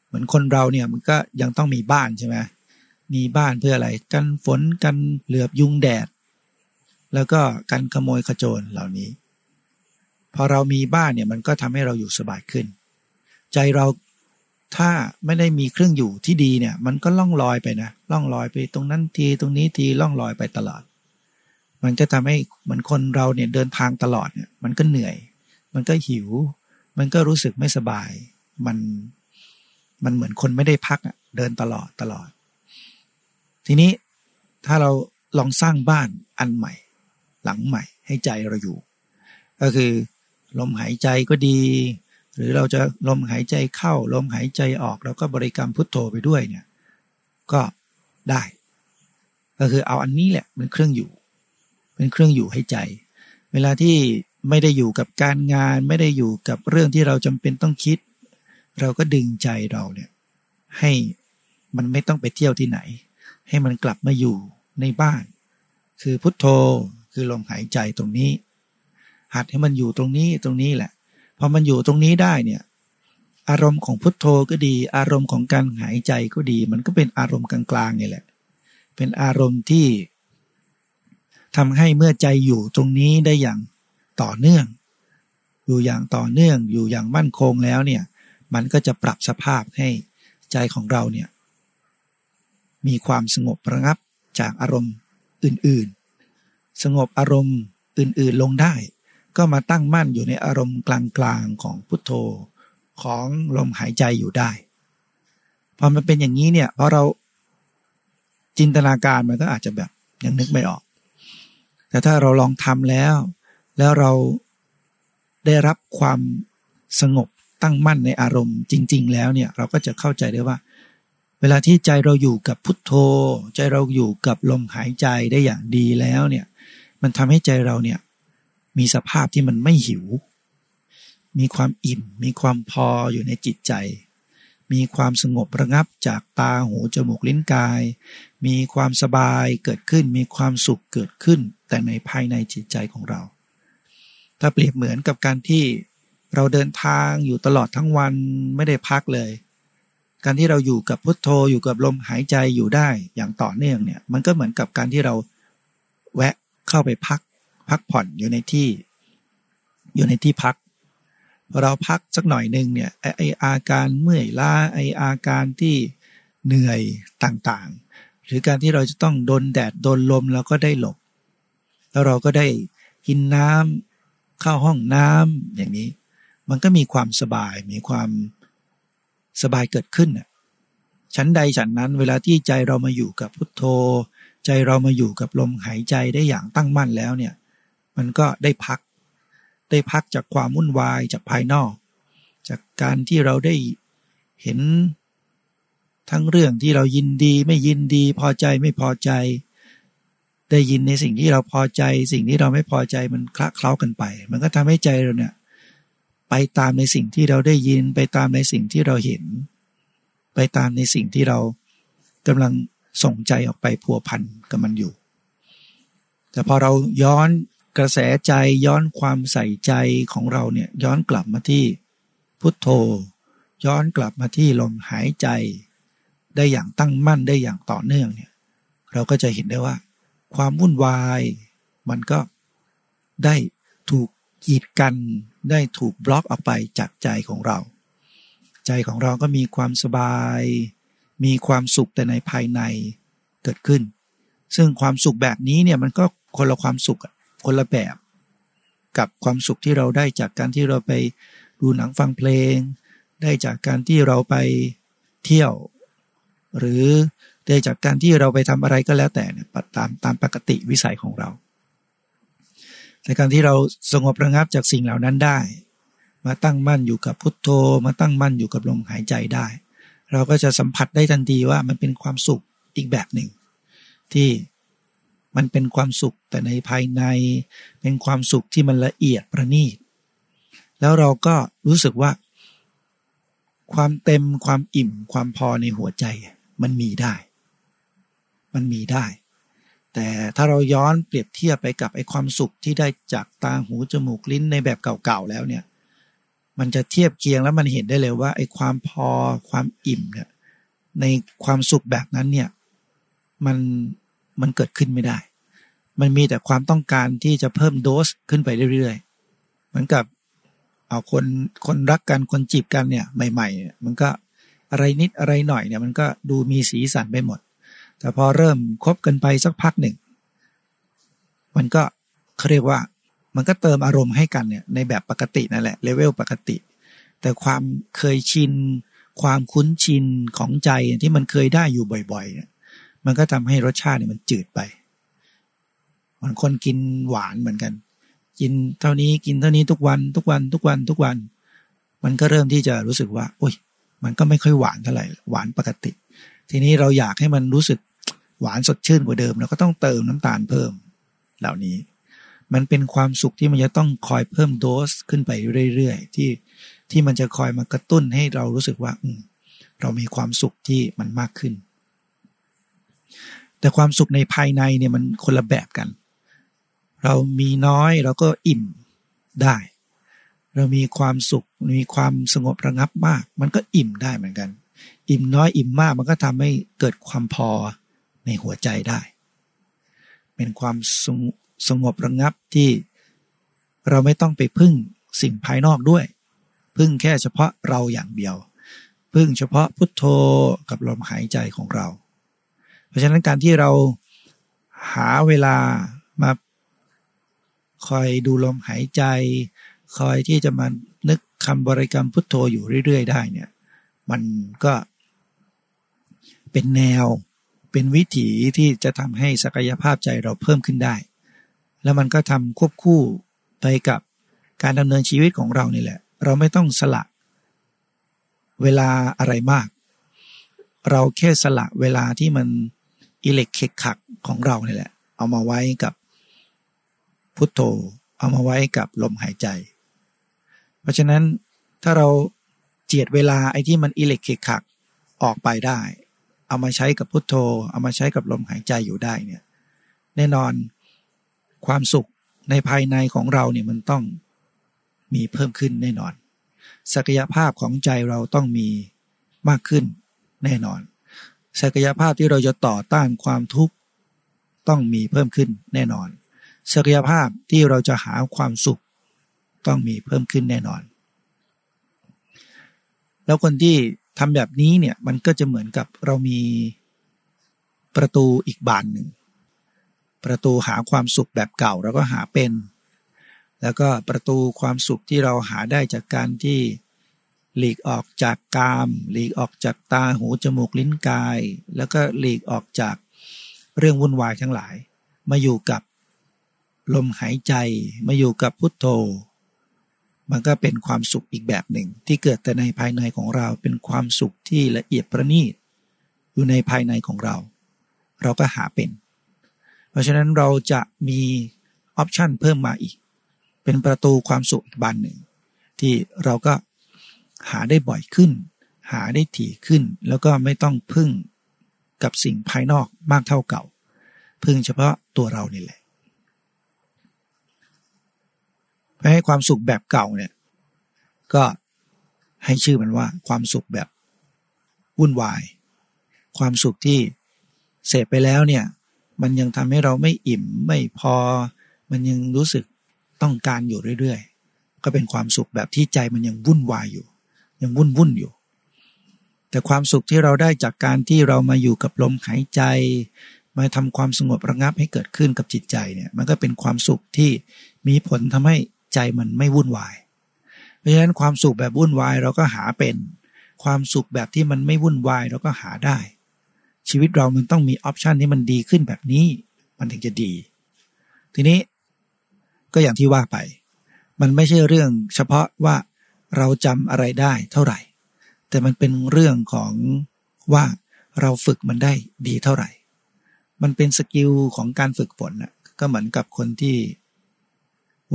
เหมือนคนเราเนี่ยมันก็ยังต้องมีบ้านใช่ไหมมีบ้านเพื่ออะไรกันฝนกันเหลือบยุงแดด แล้วก็การขโมยขโจรเหล่านี้ พอเรามีบ้านเนี่ยมันก็ทำให้เราอยู่สบายขึ้น ใจเราถ้าไม่ได้มีเครื่องอยู่ที่ดีเนี่ย มันก็ล่องลอยไปนะล่องลอยไปตรงนั้นทีตรงนี้ทีล่องลอยไปตลอด มันก็ทำให้เหมือนคนเราเนี่ยเดินทางตลอดเนี่ยมันก็เหนื่อย มันก็หิว มันก็รู้สึกไม่สบาย มันมันเหมือนคนไม่ได้พักอะเดินตลอดตลอด ทีนี้ถ้าเราลองสร้างบ้านอันใหม่ หลังใหม่ให้ใจเราอยู่ ก็คือลมหายใจก็ดี หรือเราจะลมหายใจเข้า ลมหายใจออกแล้วก็บริกรรมพุทโธไปด้วยเนี่ย ก็ได้ ก็คือเอาอันนี้แหละเป็นเครื่องอยู่ เป็นเครื่องอยู่ให้ใจ เวลาที่ไม่ได้อยู่กับการงาน ไม่ได้อยู่กับเรื่องที่เราจำเป็นต้องคิด เราก็ดึงใจเราเนี่ยให้มันไม่ต้องไปเที่ยวที่ไหน ให้มันกลับมาอยู่ในบ้าน คือพุทโธคือลมหายใจตรงนี้ หัดให้มันอยู่ตรงนี้ตรงนี้แหละพอมันอยู่ตรงนี้ได้เนี่ยอารมณ์ของพุทโธก็ดี อารมณ์ของการหายใจก็ดี มันก็เป็นอารมณ์กลางๆนี่แหละ เป็นอารมณ์ที่ ทำให้เมื่อใจอยู่ตรงนี้ได้อย่างต่อเนื่อง อยู่อย่างต่อเนื่องอยู่อย่างมั่นคงแล้วเนี่ยมันก็จะปรับสภาพให้ใจของเราเนี่ยมีความสงบระงับจากอารมณ์อื่นๆ สงบอารมณ์อื่นๆลงได้ ก็มาตั้งมั่นอยู่ในอารมณ์กลางๆของพุทโธของลมหายใจอยู่ได้ พอมันเป็นอย่างนี้เนี่ยพอเราจินตนาการมันก็อาจจะแบบยังนึกไม่ออก แต่ถ้าเราลองทำแล้ว แล้วเราได้รับความสงบตั้งมั่นในอารมณ์จริง ๆ แล้วเนี่ยเราก็จะเข้าใจได้ว่า เวลาที่ใจเราอยู่กับพุทโธ ใจเราอยู่กับลมหายใจได้อย่างดีแล้วเนี่ยมันทำให้ใจเราเนี่ยมีสภาพที่มันไม่หิว มีความอิ่ม มีความพออยู่ในจิตใจ มีความสงบระงับจากตาหูจมูกลิ้นกาย มีความสบายเกิดขึ้น มีความสุขเกิดขึ้น แต่ในภายในจิตใจของเรา ถ้าเปรียบเหมือนกับการที่เราเดินทางอยู่ตลอดทั้งวันไม่ได้พักเลย การที่เราอยู่กับพุทโธอยู่กับลมหายใจอยู่ได้อย่างต่อเนื่องเนี่ยมันก็เหมือนกับการที่เราแวะเข้าไปพัก พักผ่อนอยู่ในที่ อยู่ในที่พักพอเราพักสักหน่อยหนึ่งเนี่ยไออาการเมื่อยล้าไออาการที่เหนื่อยต่างๆ หรือการที่เราจะต้องโดนแดดโดนลมเราก็ได้หลบ แล้วเราก็ได้กินน้ำเข้าห้องน้ำอย่างนี้ มันก็มีความสบายมีความสบายเกิดขึ้นชั้นใดฉันนั้น เวลาที่ใจเรามาอยู่กับพุทโธ ใจเรามาอยู่กับลมหายใจได้อย่างตั้งมั่นแล้วเนี่ย มันก็ได้พัก ได้พักจากความวุ่นวายจากภายนอก จากการที่เราได้เห็นทั้งเรื่องที่เรายินดีไม่ยินดีพอใจไม่พอใจ ได้ยินในสิ่งที่เราพอใจ สิ่งที่เราไม่พอใจมันคละเคล้ากันไป มันก็ทำให้ใจเราเนี่ย ไปตามในสิ่งที่เราได้ยิน ไปตามในสิ่งที่เราเห็น ไปตามในสิ่งที่เรากำลังส่งใจออกไปพัวพันกับมันอยู่ แต่พอเราย้อนกระแสใจย้อนความใส่ใจของเราเนี่ยย้อนกลับมาที่พุทโธ ย้อนกลับมาที่ลมหายใจ ได้อย่างตั้งมั่นได้อย่างต่อเนื่องเนี่ย เราก็จะเห็นได้ว่า ความวุ่นวาย มันก็ได้ถูกกีดกัน ได้ถูกบล็อกออกไปจากใจของเรา ใจของเราก็มีความสบาย มีความสุขแต่ในภายในเกิดขึ้น ซึ่งความสุขแบบนี้เนี่ยมันก็คนละความสุขคนละแบบ กับความสุขที่เราได้จากการที่เราไปดูหนังฟังเพลง ได้จากการที่เราไปเที่ยว หรือ ได้จากการที่เราไปทำอะไรก็แล้วแต่เนี่ยตามตามปกติวิสัยของเราในการที่เราสงบระงับจากสิ่งเหล่านั้นได้ มาตั้งมั่นอยู่กับพุทโธ มาตั้งมั่นอยู่กับลมหายใจได้ เราก็จะสัมผัสได้ทันทีว่ามันเป็นความสุขอีกแบบหนึ่ง ที่มันเป็นความสุขแต่ในภายในเป็นความสุขที่มันละเอียดประณีต แล้วเราก็รู้สึกว่า ความเต็มความอิ่มความพอในหัวใจมันมีได้ มันมีได้ แต่ถ้าเราย้อนเปรียบเทียบไปกับไอ้ความสุขที่ได้จากตาหูจมูกลิ้นในแบบเก่าๆแล้วเนี่ย มันจะเทียบเคียงแล้วมันเห็นได้เลยว่าไอ้ความพอความอิ่มเนี่ยในความสุขแบบนั้นเนี่ยมันมันเกิดขึ้นไม่ได้ มันมีแต่ความต้องการที่จะเพิ่มโดสขึ้นไปเรื่อยๆ เหมือนกับเอาคนคนรักกันคนจีบกันเนี่ยใหม่ ๆ มันก็อะไรนิดอะไรหน่อยเนี่ยมันก็ดูมีสีสันไปหมด แต่พอเริ่มคบกันไปสักพักหนึ่ง มันก็เขาเรียกว่ามันก็เติมอารมณ์ให้กันเนี่ยในแบบปกตินั่นแหละเลเวลปกติ แต่ความเคยชิน ความคุ้นชินของใจที่มันเคยได้อยู่บ่อยๆเนี่ยมันก็ทำให้รสชาติเนี่ยมันจืดไปเหมือนคนกินหวานเหมือนกัน กินเท่านี้กินเท่านี้ทุกวันทุกวันทุกวันทุกวัน มันก็เริ่มที่จะรู้สึกว่าโอ้ยมันก็ไม่ค่อยหวานเท่าไหร่หวานปกติ ทีนี้เราอยากให้มันรู้สึก หวานสดชื่นกว่าเดิมเราก็ต้องเติมน้ำตาลเพิ่ม เหล่านี้ มันเป็นความสุขที่มันจะต้องคอยเพิ่มโดสขึ้นไปเรื่อยๆที่ที่มันจะคอยมากระตุ้นให้เรารู้สึกว่าอืเรามีความสุขที่มันมากขึ้น แต่ความสุขในภายในเนี่ยมันคนละแบบกัน เรามีน้อยเราก็อิ่มได้ เรามีความสุขมีความสงบระงับมาก มันก็อิ่มได้เหมือนกัน อิ่มน้อยอิ่มมากมันก็ทำให้เกิดความพอ ในหัวใจได้ เป็นความสงสงบระงับที่เราไม่ต้องไปพึ่งสิ่งภายนอกด้วย พึ่งแค่เฉพาะเราอย่างเดียว พึ่งเฉพาะพุทโธกับลมหายใจของเรา เพราะฉะนั้นการที่เราหาเวลามาคอยดูลมหายใจ คอยที่จะมานึกคำบริกรรมพุทโธอยู่เรื่อย ๆ ได้เนี่ย มันก็เป็นแนว เป็นวิถีที่จะทำให้ศักยภาพใจเราเพิ่มขึ้นได้ แล้วมันก็ทำควบคู่ไปกับการดำเนินชีวิตของเรานี่แหละ เราไม่ต้องสละเวลาอะไรมาก เราแค่สละเวลาที่มันอิเล็กเคขักของเราเนี่ยแหละ เอามาไว้กับพุทโธ เอามาไว้กับลมหายใจ เพราะฉะนั้นถ้าเราเจียดเวลาไอ้ที่มันอิเล็กเคขักออกไปได้ เอามาใช้กับพุทโธ เอามาใช้กับลมหายใจอยู่ได้เนี่ยแน่นอนความสุขในภายในของเราเนี่ยมันต้องมีเพิ่มขึ้นแน่นอน ศักยภาพของใจเราต้องมีมากขึ้นแน่นอน ศักยภาพที่เราจะต่อต้านความทุกข์ต้องมีเพิ่มขึ้นแน่นอน ศักยภาพที่เราจะหาความสุข ต้องมีเพิ่มขึ้นแน่นอน แล้วคนที่ ทำแบบนี้เนี่ยมันก็จะเหมือนกับเรามีประตูอีกบานหนึ่ง ประตูหาความสุขแบบเก่าเราก็หาเป็น แล้วก็ประตูความสุขที่เราหาได้จากการที่หลีกออกจากกาม หลีกออกจากตาหูจมูกลิ้นกาย แล้วก็หลีกออกจากเรื่องวุ่นวายทั้งหลาย มาอยู่กับลมหายใจ มาอยู่กับพุทโธ มันก็เป็นความสุขอีกแบบหนึ่ง ที่เกิดแต่ในภายในของเราเป็นความสุขที่ละเอียดประณีตอยู่ในภายในของเรา เราก็หาเป็น เพราะฉะนั้นเราจะมีออปชันเพิ่มมาอีก เป็นประตูความสุขอีกบานหนึ่ง ที่เราก็หาได้บ่อยขึ้น หาได้ถี่ขึ้น แล้วก็ไม่ต้องพึ่งกับสิ่งภายนอกมากเท่าเก่า พึ่งเฉพาะตัวเรานี่แหละ ปให้ความสุขแบบเก่าเนี่ย ก็ให้ชื่อมันว่าความสุขแบบวุ่นวาย ความสุขที่เสพไปแล้วเนี่ย มันยังทำให้เราไม่อิ่มไม่พอ มันยังรู้สึกต้องการอยู่เรื่อยๆ ก็เป็นความสุขแบบที่ใจมันยังวุ่นวายอยู่ ยังวุ่นวุ่นอยู่ แต่ความสุขที่เราได้จากการที่เรามาอยู่กับลมหายใจ มาทำความสงบระงับให้เกิดขึ้นกับจิตใจเนี่ย มันก็เป็นความสุขที่มีผลทำให้ ใจมันไม่วุ่นวาย เพราะฉะนั้นความสุขแบบวุ่นวายเราก็หาเป็น ความสุขแบบที่มันไม่วุ่นวายเราก็หาได้ ชีวิตเรามันต้องมีออปชันที่มันดีขึ้นแบบนี้ มันถึงจะดี ทีนี้ก็อย่างที่ว่าไป มันไม่ใช่เรื่องเฉพาะว่าเราจำอะไรได้เท่าไหร่ แต่มันเป็นเรื่องของว่าเราฝึกมันได้ดีเท่าไหร่ มันเป็นสกิลของการฝึกฝนนะก็เหมือนกับคนที่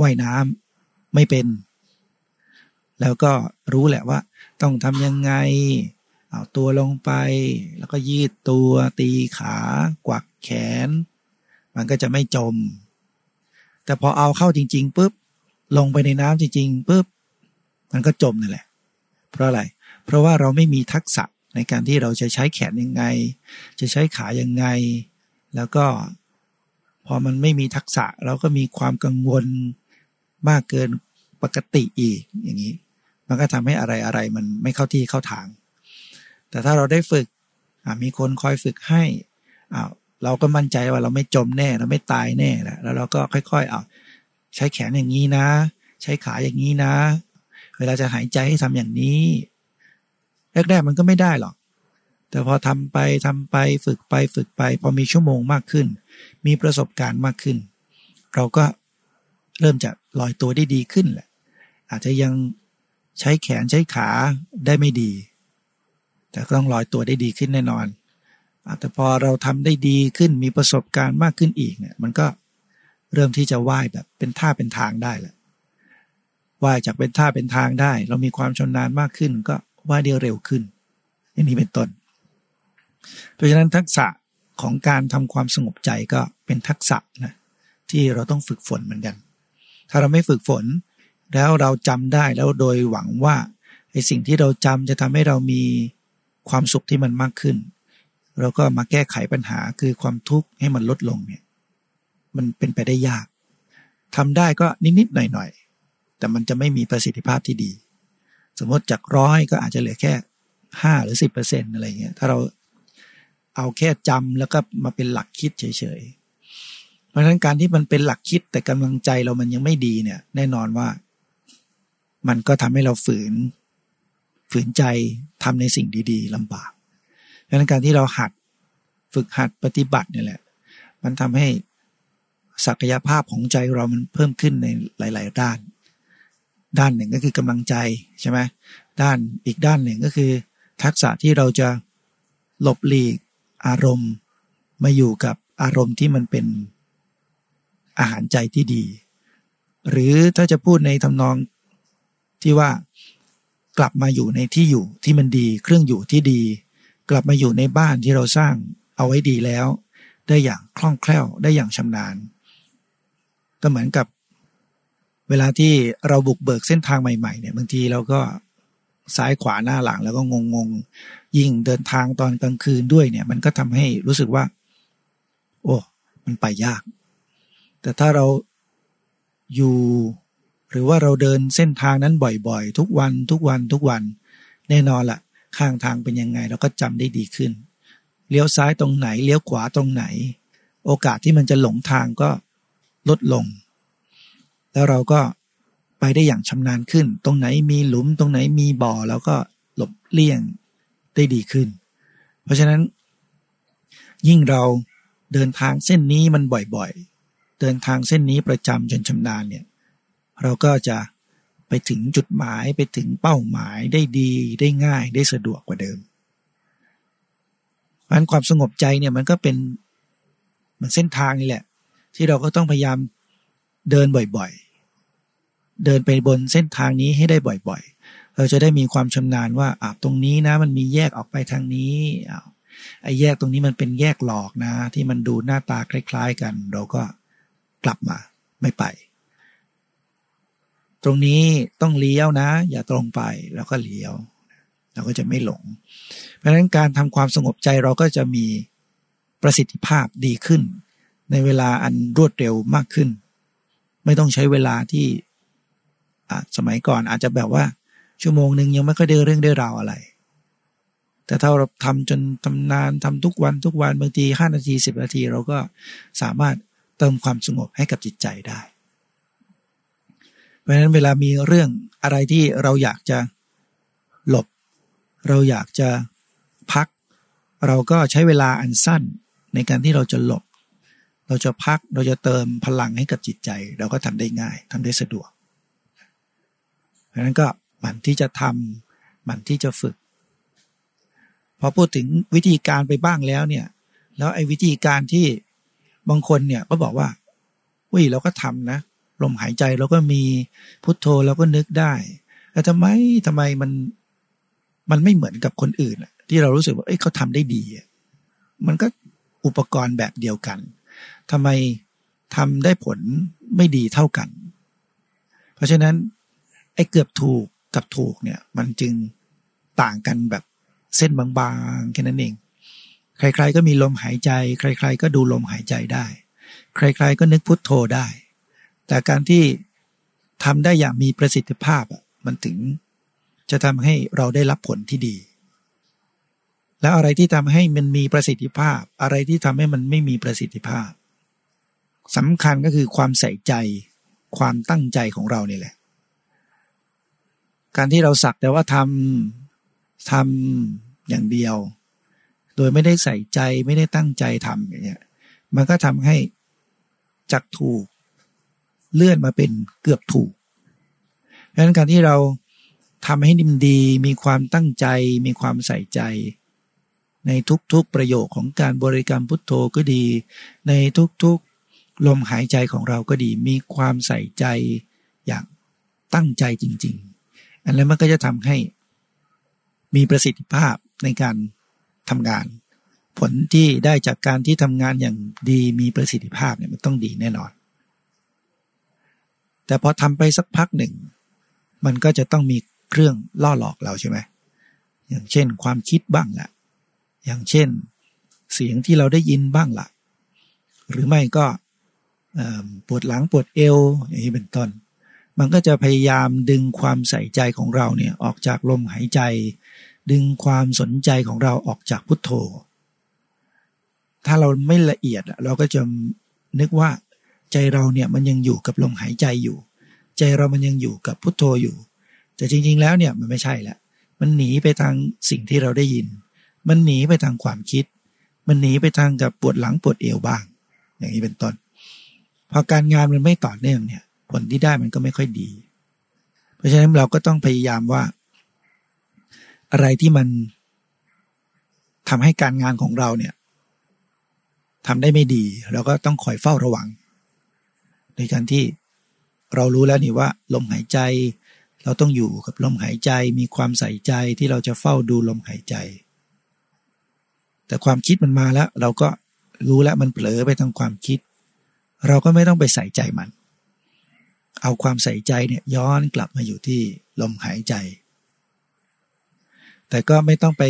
ว่ายน้ำ ไม่เป็น แล้วก็รู้แหละว่า ต้องทำยังไง เอาตัวลงไป แล้วก็ยืดตัวตีขา กวักแขน มันก็จะไม่จม แต่พอเอาเข้าจริง ๆปุ๊บลงไปในน้ำจริงๆปุ๊บมันก็จมนั่นแหละ เพราะอะไร เพราะว่าเราไม่มีทักษะในการที่เราจะใช้แขนยังไง จะใช้ขายังไง แล้วก็พอมันไม่มีทักษะเราก็มีความกังวล มากเกินปกติอีกอย่างนี้ มันก็ทำให้อะไรอะไรมันไม่เข้าที่เข้าทาง แต่ถ้าเราได้ฝึกมีคนคอยฝึกให้อ้าวเราก็มั่นใจว่าเราไม่จมแน่เราไม่ตายแน่แหละแล้วเราก็ค่อยๆเอาใช้แขนอย่างนี้นะ ใช้ขาอย่างนี้นะ เวลาจะหายใจให้ทำอย่างนี้แรกๆมันก็ไม่ได้หรอก แต่พอทำไปทำไปฝึกไปฝึกไป พอมีชั่วโมงมากขึ้น มีประสบการณ์มากขึ้น เราก็เริ่มจะ ลอยตัวได้ดีขึ้นแหละ อาจจะยังใช้แขนใช้ขาได้ไม่ดี แต่ก็ต้องลอยตัวได้ดีขึ้นแน่นอนแต่พอเราทำได้ดีขึ้นมีประสบการณ์มากขึ้นอีกเนี่ยมันก็เริ่มที่จะว่ายแบบเป็นท่าเป็นทางได้แหละว่ายจากเป็นท่าเป็นทางได้ เรามีความชำนาญมากขึ้นก็ว่ายเดียวเร็วขึ้น อย่างนี้เป็นต้น เพราะฉะนั้นทักษะของการทำความสงบใจก็เป็นทักษะนะที่เราต้องฝึกฝนเหมือนกัน ถ้าเราไม่ฝึกฝน แล้วเราจำได้แล้วโดยหวังว่าไอ้สิ่งที่เราจำจะทำให้เรามีความสุขที่มันมากขึ้น เราก็มาแก้ไขปัญหาคือความทุกข์ให้มันลดลงเนี่ยมันเป็นไปได้ยากทำได้ก็นิดๆหน่อยๆ แต่มันจะไม่มีประสิทธิภาพที่ดี สมมติจากร้อยก็อาจจะเหลือแค่ห้าหรือสิบเปอร์เซ็นต์อะไรเงี้ยถ้าเราเอาแค่จำแล้วก็มาเป็นหลักคิดเฉยๆ เพราะฉะนั้นการที่มันเป็นหลักคิดแต่กำลังใจเรามันยังไม่ดีเนี่ย แน่นอนว่า มันก็ทำให้เราฝืน ฝืนใจทำในสิ่งดี ๆลำบากเพราะฉะนั้นการที่เราหัดฝึกหัดปฏิบัติเนี่ยแหละ มันทำให้ศักยภาพของใจเรามันเพิ่มขึ้นในหลาย ๆ ด้าน ด้านหนึ่งก็คือกำลังใจใช่ไหมด้านอีกด้านหนึ่งก็คือ ทักษะที่เราจะหลบหลีกอารมณ์มาอยู่กับอารมณ์ที่มันเป็น อาหารใจที่ดี หรือถ้าจะพูดในทำนองที่ว่ากลับมาอยู่ในที่อยู่ที่มันดีเครื่องอยู่ที่ดี กลับมาอยู่ในบ้านที่เราสร้างเอาไว้ดีแล้ว ได้อย่างคล่องแคล่วได้อย่างชำนาญ ก็เหมือนกับ เวลาที่เราบุกเบิกเส้นทางใหม่ๆเนี่ยบางทีเราก็ซ้ายขวาหน้าหลังแล้วก็งงงยิ่งเดินทางตอนกลางคืนด้วยเนี่ย มันก็ทำให้รู้สึกว่า โอ้ มันไปยาก แต่ถ้าเราอยู่หรือว่าเราเดินเส้นทางนั้นบ่อยๆ ทุกวันทุกวันทุกวัน แน่นอนละ่ะ ข้างทางเป็นยังไงเราก็จำได้ดีขึ้น เลี้ยวซ้ายตรงไหน เลี้ยวขวาตรงไหน โอกาสที่มันจะหลงทางก็ลดลง แล้วเราก็ไปได้อย่างชำนาญขึ้น ตรงไหนมีหลุมตรงไหนมีบ่อเราก็หลบเลี่ยงได้ดีขึ้น เพราะฉะนั้น ยิ่งเราเดินทางเส้นนี้มันบ่อยๆ เดินทางเส้นนี้ประจำจนชำนาญเนี่ยเราก็จะไปถึงจุดหมายไปถึงเป้าหมายได้ดีได้ง่ายได้สะดวกกว่าเดิมเพราะความสงบใจเนี่ยมันก็เป็นเหมือนเส้นทางนี่แหละ ที่เราก็ต้องพยายามเดินบ่อยๆ เดินไปบนเส้นทางนี้ให้ได้บ่อยๆ เราจะได้มีความชำนาญว่าอ่าตรงนี้นะ มันมีแยกออกไปทางนี้อ้าวไอ้แยกตรงนี้มันเป็นแยกหลอกนะ ที่มันดูหน้าตาคล้าย ๆ กันเราก็ กลับมาไม่ไป ตรงนี้ต้องเลี้ยวนะ อย่าตรงไปแล้วก็เลี้ยว เราก็จะไม่หลง เพราะฉะนั้นการทำความสงบใจเราก็จะมีประสิทธิภาพดีขึ้น ในเวลาอันรวดเร็วมากขึ้น ไม่ต้องใช้เวลาที่สมัยก่อนอาจจะแบบว่าชั่วโมงหนึ่งยังไม่ค่อยได้เรื่องได้ราวอะไร แต่ถ้าเราทำจนทำนานทำทุกวันทุกวันบางทีห้านาทีสิบนาที เราก็สามารถ เติมความสงบให้กับจิตใจได้ เพราะฉะนั้นเวลามีเรื่องอะไรที่เราอยากจะหลบ เราอยากจะพัก เราก็ใช้เวลาอันสั้นในการที่เราจะหลบ เราจะพักเราจะเติมพลังให้กับจิตใจ เราก็ทำได้ง่ายทำได้สะดวก เพราะนั้นก็หมั่นที่จะทำหมั่นที่จะฝึกพอพูดถึงวิธีการไปบ้างแล้วเนี่ย แล้วไอ้วิธีการที่ บางคนเนี่ยก็บอกว่าอุ้ยเราก็ทำนะลมหายใจเราก็มีพุทโธเราก็นึกได้แต่ทำไมทำไมมันมันไม่เหมือนกับคนอื่นที่เรารู้สึกว่าเอ้ยเขาทำได้ดี มันก็อุปกรณ์แบบเดียวกันทำไมทำได้ผลไม่ดีเท่ากัน เพราะฉะนั้นไอ้เกือบถูกกับถูกเนี่ย มันจึงต่างกันแบบเส้นบางๆแค่นั้นเอง ใคร ๆ ก็มีลมหายใจ ใคร ๆ ก็ดูลมหายใจได้ ใคร ๆ ก็นึกพุทโธได้ แต่การที่ทำได้อย่างมีประสิทธิภาพมันถึงจะทำให้เราได้รับผลที่ดี แล้วอะไรที่ทำให้มันมีประสิทธิภาพ อะไรที่ทำให้มันไม่มีประสิทธิภาพสำคัญก็คือความใส่ใจ ความตั้งใจของเรานี่แหละ การที่เราสักแต่ว่าทำทำอย่างเดียว โดยไม่ได้ใส่ใจไม่ได้ตั้งใจทำอย่างเงี้ยมันก็ทำให้จักถูกเลื่อนมาเป็นเกือบถูกดังนั้นการที่เราทำให้ดิมดีมีความตั้งใจมีความใส่ใจ ในทุกๆประโยคของการบริกรรมพุทโธก็ดี ในทุกๆลมหายใจของเราก็ดี มีความใส่ใจอย่างตั้งใจจริง ๆ อันนั้นมันก็จะทำให้มีประสิทธิภาพในการ ทำงาน ผลที่ได้จากการที่ทำงานอย่างดีมีประสิทธิภาพเนี่ยมันต้องดีแน่นอน แต่พอทำไปสักพักหนึ่ง มันก็จะต้องมีเครื่องล่อหลอกเราใช่ไหมอย่างเช่น ความคิดบ้างแหละอย่างเช่น เสียงที่เราได้ยินบ้างละหรือไม่ก็ปวดหลังปวดเอวอย่างนี้เป็นต้น มันก็จะพยายามดึงความใส่ใจของเราเนี่ยออกจากลมหายใจ ดึงความสนใจของเราออกจากพุทโธ ถ้าเราไม่ละเอียดเราก็จะนึกว่าใจเราเนี่ยมันยังอยู่กับลมหายใจอยู่ ใจเรามันยังอยู่กับพุทโธอยู่ แต่จริงๆแล้วเนี่ยมันไม่ใช่ละมันหนีไปทางสิ่งที่เราได้ยิน มันหนีไปทางความคิด มันหนีไปทางกับปวดหลังปวดเอวบ้าง อย่างนี้เป็นต้นพอการงานมันไม่ต่อเนื่องเนี่ย ผลที่ได้มันก็ไม่ค่อยดี เพราะฉะนั้นเราก็ต้องพยายามว่า อะไรที่มันทำให้การงานของเราเนี่ยทำได้ไม่ดี เราก็ต้องคอยเฝ้าระวัง ในการที่เรารู้แล้วนี่ว่า ลมหายใจ เราต้องอยู่กับลมหายใจมีความใส่ใจที่เราจะเฝ้าดูลมหายใจ แต่ความคิดมันมาแล้ว เราก็รู้แล้วมันเผลอไปทางความคิด เราก็ไม่ต้องไปใส่ใจมัน เอาความใส่ใจเนี่ยย้อนกลับมาอยู่ที่ลมหายใจ แต่ก็ไม่ต้องไป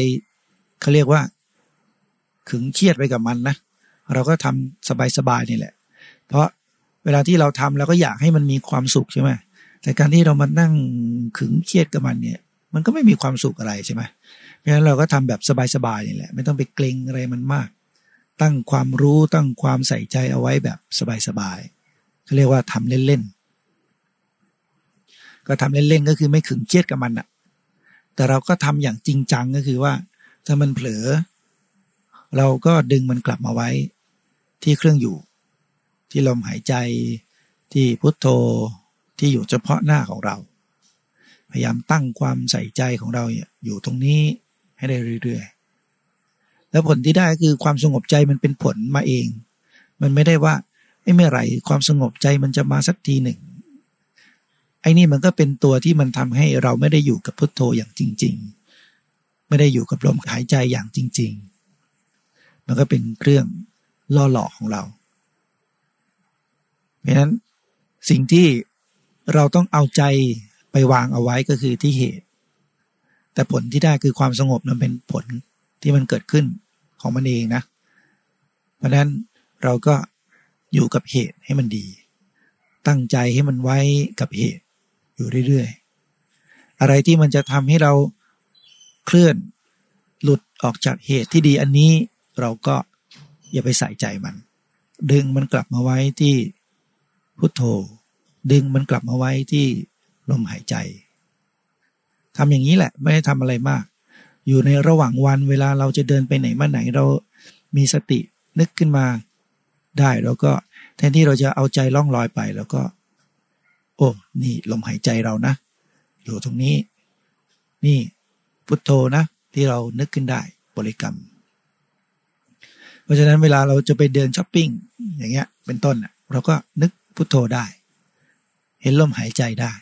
เขาเรียกว่า ขึงเครียดไปกับมันนะเราก็ทำสบายๆนี่แหละ เพราะเวลาที่เราทำเราก็อยากให้มันมีความสุขใช่ไหมแต่การที่เรามานั่งขึงเครียดกับมันเนี่ย มันก็ไม่มีความสุขอะไรใช่ไหมเพราะฉะนั้นเราก็ทำแบบสบายๆนี่แหละ ไม่ต้องไปเกรงอะไรมันมาก ตั้งความรู้ตั้งความใส่ใจเอาไว้แบบสบายๆเขาเรียกว่าทำเล่นๆก็ทำเล่นๆก็คือไม่ขึงเครียดกับมันอะ แต่เราก็ทำอย่างจริงจังก็คือว่า ถ้ามันเผลอ เราก็ดึงมันกลับมาไว้ที่เครื่องอยู่ ที่ลมหายใจที่พุทโธที่อยู่เฉพาะหน้าของเรา พยายามตั้งความใส่ใจของเราอยู่ตรงนี้ให้ได้เรื่อยๆ แล้วผลที่ได้คือความสงบใจมันเป็นผลมาเอง มันไม่ได้ว่าไอ้เมื่อไหร่ความสงบใจมันจะมาสักทีหนึ่ง ไอ้นี่มันก็เป็นตัวที่มันทำให้เราไม่ได้อยู่กับพุทโธอย่างจริง ๆ ไม่ได้อยู่กับลมหายใจอย่างจริง ๆ มันก็เป็นเครื่องล่อหลอกของเรา เพราะนั้นสิ่งที่เราต้องเอาใจไปวางเอาไว้ก็คือที่เหตุ แต่ผลที่ได้คือความสงบนั้นเป็นผลที่มันเกิดขึ้นของมันเองนะ เพราะนั้นเราก็อยู่กับเหตุให้มันดี ตั้งใจให้มันไว้กับเหตุ อยู่เรื่อยๆ อะไรที่มันจะทำให้เราเคลื่อนหลุดออกจากเหตุที่ดีอันนี้เราก็อย่าไปใส่ใจมัน ดึงมันกลับมาไว้ที่พุทโธ ดึงมันกลับมาไว้ที่ลมหายใจทำอย่างนี้แหละไม่ได้ทำอะไรมาก อยู่ในระหว่างวันเวลาเราจะเดินไปไหนมาไหนเรามีสตินึกขึ้นมาได้แล้วก็แทนที่เราจะเอาใจล่องลอยไป แล้วก็ โอ้ นี่ลมหายใจเรานะอยู่ตรงนี้ นี่พุทโธนะ ที่เรานึกขึ้นได้บริกรรม เพราะฉะนั้นเวลาเราจะไปเดินช้อปปิ้งอย่างเงี้ย เป็นต้นเราก็นึกพุทโธได้ เห็นลมหายใจได้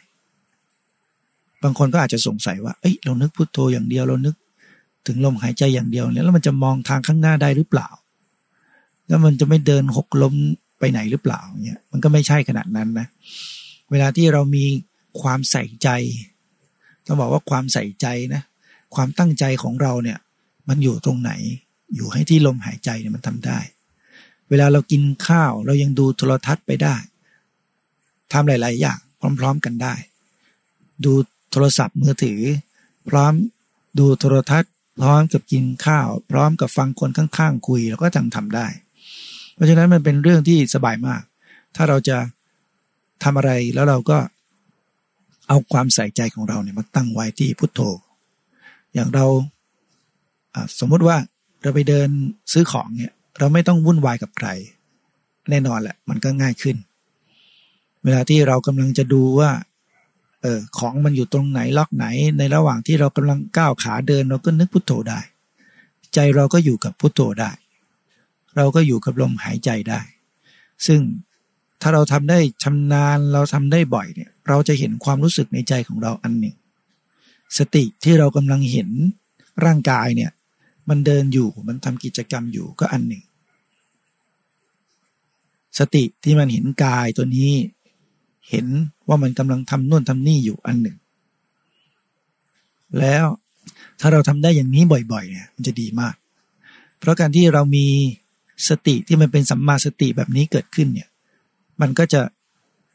บางคนก็อาจจะสงสัยว่า เอ้ยเรานึกพุทโธอย่างเดียวเรานึก ถึงลมหายใจอย่างเดียวเนี่ยแล้วมันจะมองทางข้างหน้าได้หรือเปล่า แล้วมันจะไม่เดินหกล้มไปไหนหรือเปล่าเนี่ยมันก็ไม่ใช่ขนาดนั้นนะ เวลาที่เรามีความใส่ใจต้องบอกว่าความใส่ใจนะความตั้งใจของเราเนี่ย มันอยู่ตรงไหน อยู่ให้ที่ลมหายใจเนี่ยมันทำได้ เวลาเรากินข้าวเรายังดูโทรทัศน์ไปได้ทำหลาย ๆ อย่างพร้อม ๆ กันได้ ดูโทรศัพท์มือถือ พร้อมดูโทรทัศน์ พร้อมกับกินข้าว พร้อมกับฟังคนข้าง ๆ คุยแล้วก็ทำทำได้ เพราะฉะนั้นมันเป็นเรื่องที่สบายมาก ถ้าเราจะ ทำอะไรแล้วเราก็เอาความใส่ใจของเราเนี่ยมาตั้งไว้ที่พุทโธ อย่างเราสมมุติว่าเราไปเดินซื้อของเนี่ยเราไม่ต้องวุ่นวายกับใคร แน่นอนแหละมันก็ง่ายขึ้น เวลาที่เรากำลังจะดูว่าเออของมันอยู่ตรงไหนล็อกไหน ในระหว่างที่เรากำลังก้าวขาเดิน เราก็นึกพุทโธได้ ใจเราก็อยู่กับพุทโธได้ เราก็อยู่กับลมหายใจได้ ซึ่ง ถ้าเราทำได้ชำนาญเราทำได้บ่อยเนี่ย เราจะเห็นความรู้สึกในใจของเราอันหนึ่ง สติที่เรากำลังเห็นร่างกายเนี่ย มันเดินอยู่มันทำกิจกรรมอยู่ก็อันหนึ่ง สติที่มันเห็นกายตัวนี้ เห็นว่ามันกำลังทำนู่นทำนี่อยู่อันหนึ่ง แล้วถ้าเราทำได้อย่างนี้บ่อยๆเนี่ยมันจะดีมาก เพราะการที่เรามีสติที่มันเป็นสัมมาสติแบบนี้เกิดขึ้นเนี่ย มันก็จะ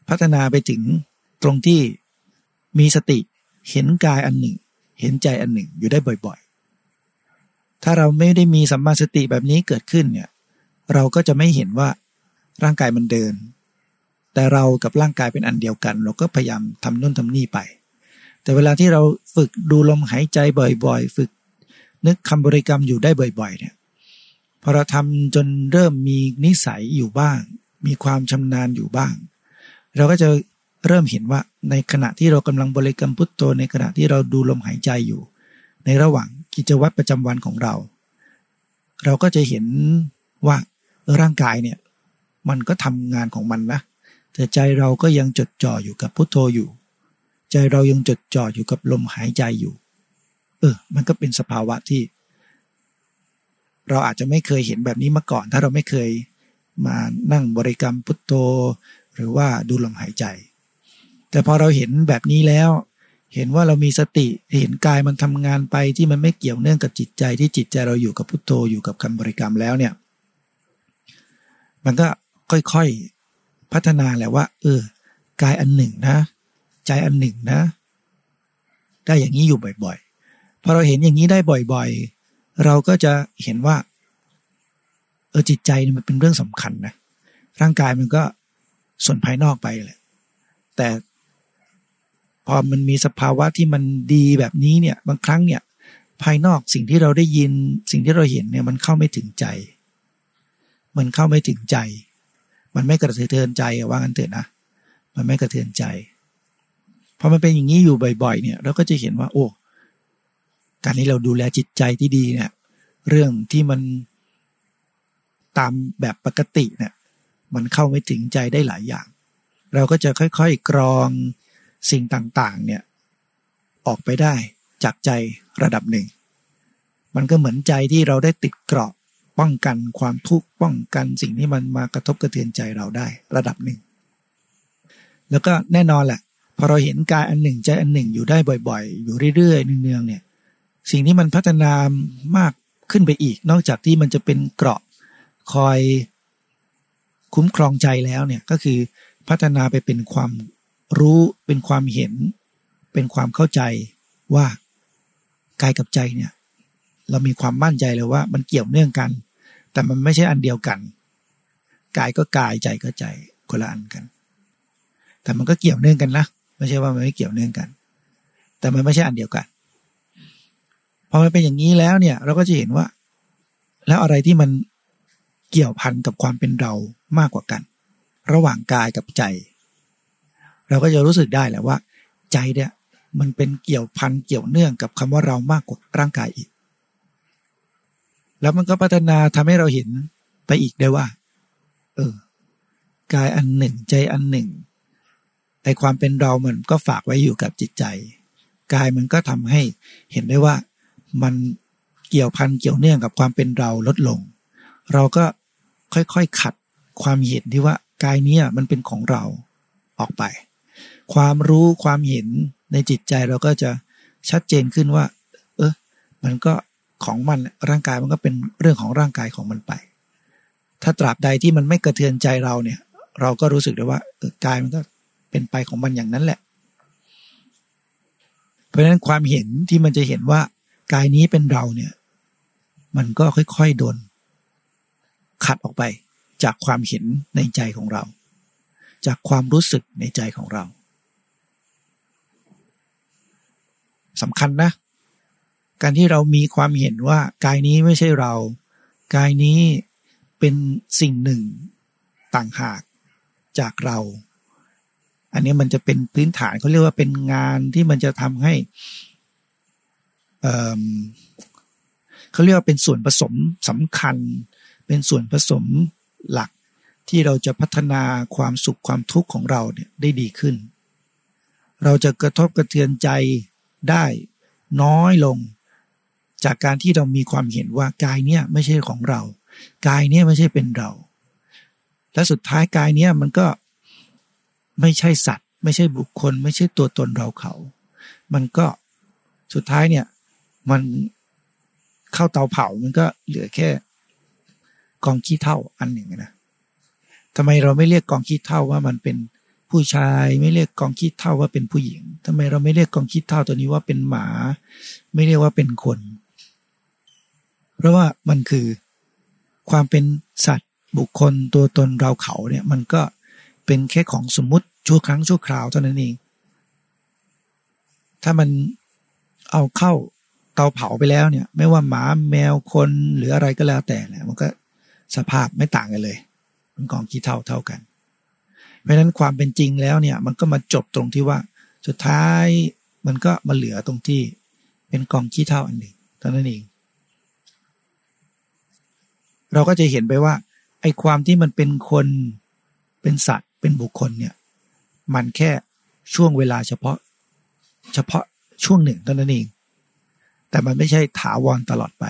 พัฒนาไปถึงตรงที่มีสติเห็นกายอันหนึ่ง เห็นใจอันหนึ่งอยู่ได้บ่อยๆ ถ้าเราไม่ได้มีสัมมาสติแบบนี้เกิดขึ้นเนี่ยเราก็จะไม่เห็นว่าร่างกายมันเดิน แต่เรากับร่างกายเป็นอันเดียวกัน เราก็พยายามทำนู่นทำนี่ไป แต่เวลาที่เราฝึกดูลมหายใจบ่อยๆ ฝึกนึกคำบริกรรมอยู่ได้บ่อย ๆ เนี่ยพอเราทำจนเริ่มมีนิสัยอยู่บ้าง มีความชำนาญอยู่บ้าง เราก็จะเริ่มเห็นว่าในขณะที่เรากำลังบริกรรมพุทโธในขณะที่เราดูลมหายใจอยู่ ในระหว่างกิจวัตรประจำวันของเรา เราก็จะเห็นว่าร่างกายเนี่ยมันก็ทำงานของมันนะแต่ใจเราก็ยังจดจ่ออยู่กับพุทโธอยู่ ใจเรายังจดจ่ออยู่กับลมหายใจอยู่ เออ มันก็เป็นสภาวะที่ เราอาจจะไม่เคยเห็นแบบนี้มาก่อน ถ้าเราไม่เคย มานั่งบริกรรมพุทโธ หรือว่าดูลมหายใจ แต่พอเราเห็นแบบนี้แล้ว เห็นว่าเรามีสติเห็นกายมันทำงานไปที่มันไม่เกี่ยวเนื่องกับจิตใจที่จิตใจเราอยู่กับพุทโธอยู่กับคำบริกรรมแล้วเนี่ย มันก็ค่อยๆพัฒนาแหละว่า เออกายอันหนึ่งนะ ใจอันหนึ่งนะได้อย่างนี้อยู่บ่อยๆพอเราเห็นอย่างนี้ได้บ่อยๆ เราก็จะเห็นว่า ออจิตใจมันเป็นเรื่องสำคัญนะร่างกายมันก็ส่วนภายนอกไปแหละแต่พอมันมีสภาวะที่มันดีแบบนี้เนี่ยบางครั้งเนี่ยภายนอกสิ่งที่เราได้ยินสิ่งที่เราเห็นเนี่ยมันเข้าไม่ถึงใจ มันเข้าไม่ถึงใจ มันไม่กระเทือนใจว่างันเถอะนะมันไม่กระเทือนใจพอมันเป็นอย่างนี้อยู่บ่อยๆ เนี่ยเราก็จะเห็นว่า โอ้ การที่เราดูแลจิตใจที่ดีเนี่ย เรื่องที่มัน ตามแบบปกติเนี่ยมันเข้าไม่ถึงใจได้หลายอย่าง เราก็จะค่อยๆกรองสิ่งต่างๆเนี่ยออกไปได้จากใจระดับหนึ่ง มันก็เหมือนใจที่เราได้ติดเกราะป้องกันความทุกข์ป้องกันสิ่งที่มันมากระทบกระเทือนใจเราได้ระดับหนึ่ง แล้วก็แน่นอนแหละพอเราเห็นกายอันหนึ่งใจอันหนึ่งอยู่ได้บ่อยๆ อยู่เรื่อยๆเนืองๆเนี่ยสิ่งที่มันพัฒนามากขึ้นไปอีก นอกจากที่มันจะเป็นเกราะ คอยคุ้มครองใจแล้วเนี่ยก็คือพัฒนาไปเป็นความรู้เป็นความเห็น เป็นความเข้าใจว่ากายกับใจเนี่ย เรามีความมั่นใจเลยว่า มันเกี่ยวเนื่องกัน แต่มันไม่ใช่อันเดียวกันกายก็กายใจก็ใจคนละอันกัน แต่มันก็เกี่ยวเนื่องกันนะไม่ใช่ว่ามันไม่เกี่ยวเนื่องกัน แต่มันไม่ใช่อันเดียวกันพอมันเป็นอย่างนี้แล้วเนี่ย เราก็จะเห็นว่า แล้วอะไรที่มัน เกี่ยวพันกับความเป็นเรามากกว่ากัน ระหว่างกายกับใจ เราก็จะรู้สึกได้แหละว่า ใจเนี่ยมันเป็นเกี่ยวพันเกี่ยวเนื่องกับคำว่าเรามากกว่าร่างกายอีก แล้วมันก็พัฒนาทำให้เราเห็นไปอีกได้ว่า เออ กายอันหนึ่งใจอันหนึ่งไอความเป็นเรามันก็ฝากไว้อยู่กับจิตใจ กายมันก็ทำให้เห็นได้ว่ามันเกี่ยวพันเกี่ยวเนื่องกับความเป็นเราลดลง เราก็ค่อยๆขัดความเห็นที่ว่ากายนี้มันเป็นของเราออกไป ความรู้ความเห็นในจิตใจเราก็จะชัดเจนขึ้นว่า เออมันก็ของมันร่างกายมันก็เป็นเรื่องของร่างกายของมันไป ถ้าตราบใดที่มันไม่กระเทือนใจเราเนี่ย เราก็รู้สึกได้ว่าเออกายมันก็เป็นไปของมันอย่างนั้นแหละ เพราะฉะนั้นความเห็นที่มันจะเห็นว่ากายนี้เป็นเราเนี่ย มันก็ค่อยๆโดน ขัดออกไปจากความเห็นในใจของเรา จากความรู้สึกในใจของเราสำคัญนะ การที่เรามีความเห็นว่ากายนี้ไม่ใช่เรา กายนี้เป็นสิ่งหนึ่งต่างหากจากเรา อันนี้มันจะเป็นพื้นฐานเขาเรียกว่าเป็นงานที่มันจะทำให้เขาเรียกว่าเป็นส่วนผสมสำคัญ เป็นส่วนผสมหลักที่เราจะพัฒนาความสุขความทุกข์ของเราเนี่ยได้ดีขึ้น เราจะกระทบกระเทือนใจได้น้อยลง จากการที่เรามีความเห็นว่ากายเนี่ยไม่ใช่ของเรา กายเนี่ยไม่ใช่เป็นเรา และสุดท้ายกายเนี่ยมันก็ไม่ใช่สัตว์ ไม่ใช่บุคคล ไม่ใช่ตัวตนเราเขา มันก็สุดท้ายเนี่ยมันเข้าเตาเผามันก็เหลือแค่ กองขี้เท่าอันหนึ่งนะทำไมเราไม่เรียกกองขี้เท่าว่ามันเป็นผู้ชายไม่เรียกกองขี้เท่าว่าเป็นผู้หญิงทำไมเราไม่เรียกกองขี้เท่าตัวนี้ว่าเป็นหมา ไม่เรียกว่าเป็นคน เพราะว่ามันคือความเป็นสัตว์บุคคลตัวตนเราเขาเนี่ยมันก็เป็นแค่ของสมมุติชั่วครั้งชั่วคราวเท่านั้นเอง ถ้ามันเอาเข้าเตาเผาไปแล้วเนี่ย ไม่ว่าหมาแมวคนหรืออะไรก็แล้วแต่เนี่ยมันก็ สภาพไม่ต่างกันเลย มันกองขี้เท่าเท่ากัน เพราะฉะนั้นความเป็นจริงแล้วเนี่ยมันก็มาจบตรงที่ว่าสุดท้ายมันก็มาเหลือตรงที่เป็นกองขี้เท่าอันหนึ่งเท่านั้นเอง เราก็จะเห็นไปว่าไอ้ความที่มันเป็นคนเป็นสัตว์เป็นบุคคลเนี่ยมันแค่ช่วงเวลาเฉพาะเฉพาะช่วงหนึ่งเท่านั้นเอง แต่มันไม่ใช่ถาวรตลอดไป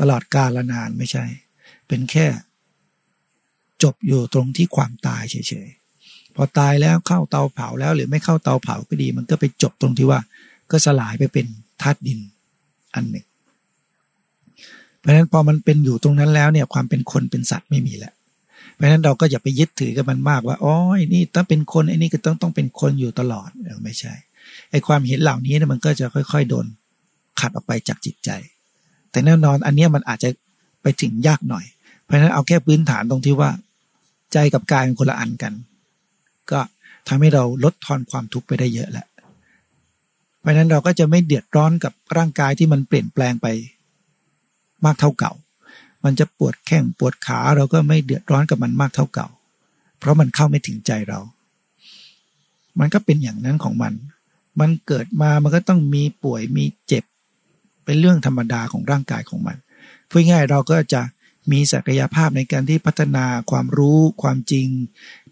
ตลอดกาลนานไม่ใช่ เป็นแค่ จบอยู่ตรงที่ความตายเฉยๆพอตายแล้วเข้าเตาเผาแล้ว หรือไม่เข้าเตาเผาก็ดี มันก็ไปจบตรงที่ว่า ก็สลายไปเป็นธาตุดินอันหนึ่ง เพราะฉะนั้นพอมันเป็นอยู่ตรงนั้นแล้วเนี่ยความเป็นคนเป็นสัตว์ไม่มีแล้วเพราะฉะนั้นเราก็อย่าไปยึดถือกับมันมากว่าอ๋อนี่ต้องเป็นคนไอ้นี่ก็ต้องต้องเป็นคนอยู่ตลอดเออไม่ใช่ไอ้ความเห็นเหล่านี้เนี่ยมันก็จะค่อย ๆ โดนขัดออกไปจากจิตใจ แต่แน่นอนอันนี้มันอาจจะ ไปถึงยากหน่อย เพราะฉะนั้นเอาแค่พื้นฐานตรงที่ว่า ใจกับกายเป็นคนละอันกัน ก็ทำให้เราลดทอนความทุกข์ไปได้เยอะแหละ เพราะนั้นเราก็จะไม่เดือดร้อนกับร่างกายที่มันเปลี่ยนแปลงไป มากเท่าเก่า มันจะปวดแข้งปวดขาเราก็ไม่เดือดร้อนกับมันมากเท่าเก่า เพราะมันเข้าไม่ถึงใจเรา มันก็เป็นอย่างนั้นของมัน มันเกิดมามันก็ต้องมีป่วยมีเจ็บ เป็นเรื่องธรรมดาของร่างกายของมัน พูดง่ายเราก็จะมีศักยภาพในการที่พัฒนาความรู้ความจริง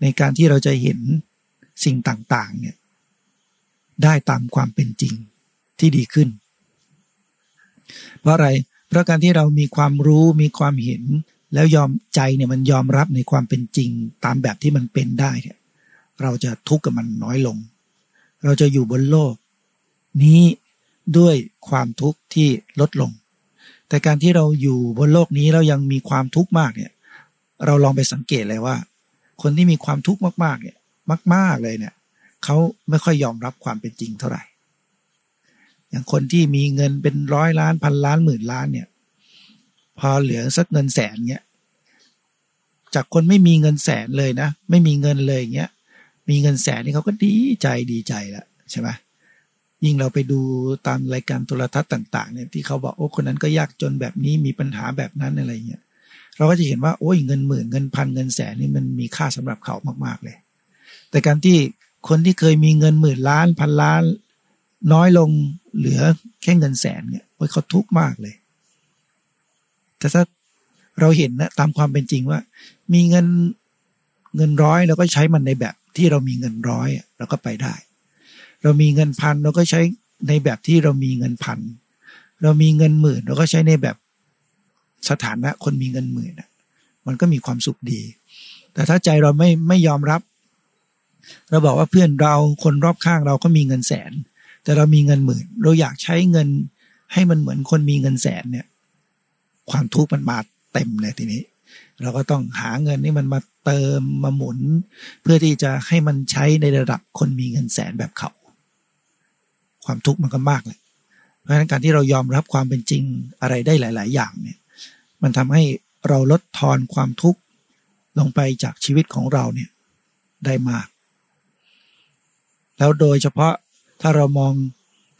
ในการที่เราจะเห็นสิ่งต่างๆเนี่ยได้ตามความเป็นจริงที่ดีขึ้น เพราะอะไร เพราะการที่เรามีความรู้มีความเห็น แล้วยอมใจเนี่ยมันยอมรับในความเป็นจริง ตามแบบที่มันเป็นได้เนี่ยเราจะทุกข์กับมันน้อยลง เราจะอยู่บนโลก นี้ด้วยความทุกข์ที่ลดลง แต่การที่เราอยู่บนโลกนี้เรายังมีความทุกข์มากเนี่ย เราลองไปสังเกตเลยว่า คนที่มีความทุกข์มากๆเนี่ย มาก ๆเลยเนี่ยเขาไม่ค่อยยอมรับความเป็นจริงเท่าไหร่ อย่างคนที่มีเงินเป็นร้อยล้านพันล้านหมื่นล้านเนี่ย พอเหลือสักเงินแสนเนี่ยจากคนไม่มีเงินแสนเลยนะ ไม่มีเงินเลยเงี้ยมีเงินแสนนี่เขาก็ดีใจดีใจแล้วใช่ไหม ยิ่งเราไปดูตามรายการโทรทัศน์ต่างๆเนี่ยที่เขาบอกโอ้คนนั้นก็ยากจนแบบนี้มีปัญหาแบบนั้นอะไรเงี้ยเราก็จะเห็นว่าโอ้ยเงินหมื่นเงินพันเงินแสนนี่มันมีค่าสำหรับเขามากๆเลย แต่การที่คนที่เคยมีเงินหมื่นล้านพันล้าน น้อยลงเหลือแค่เงินแสนเนี่ยโอ้ยเขาทุกข์มากเลย แต่ถ้าเราเห็นนะตามความเป็นจริงว่า มีเงินเงินร้อยเราก็ใช้มันในแบบที่เรามีเงินร้อยเราก็ไปได้ เรามีเงินพันเราก็ใช้ในแบบที่เรามีเงินพันเรามีเงินหมื่นเราก็ใช้ในแบบสถานะคนมีเงินหมื่นมันก็มีความสุขดี แต่ถ้าใจเราไม่ไม่ยอมรับ เราบอกว่าเพื่อนเราคนรอบข้างเราก็มีเงินแสน แต่เรามีเงินหมื่น เราอยากใช้เงินให้มันเหมือนคนมีเงินแสนเนี่ย ความทุกข์มันมาเต็มเลยทีนี้ เราก็ต้องหาเงินนี่มันมาเติมมาหมุน เพื่อที่จะให้มันใช้ในระดับคนมีเงินแสนแบบเขา ความทุกข์มันก็มากเลยเพราะฉะนั้นการที่เรายอมรับความเป็นจริงอะไรได้หลาย ๆ อย่างเนี่ยมันทำให้เราลดทอนความทุกข์ลงไปจากชีวิตของเราเนี่ยได้มาก แล้วโดยเฉพาะถ้าเรามอง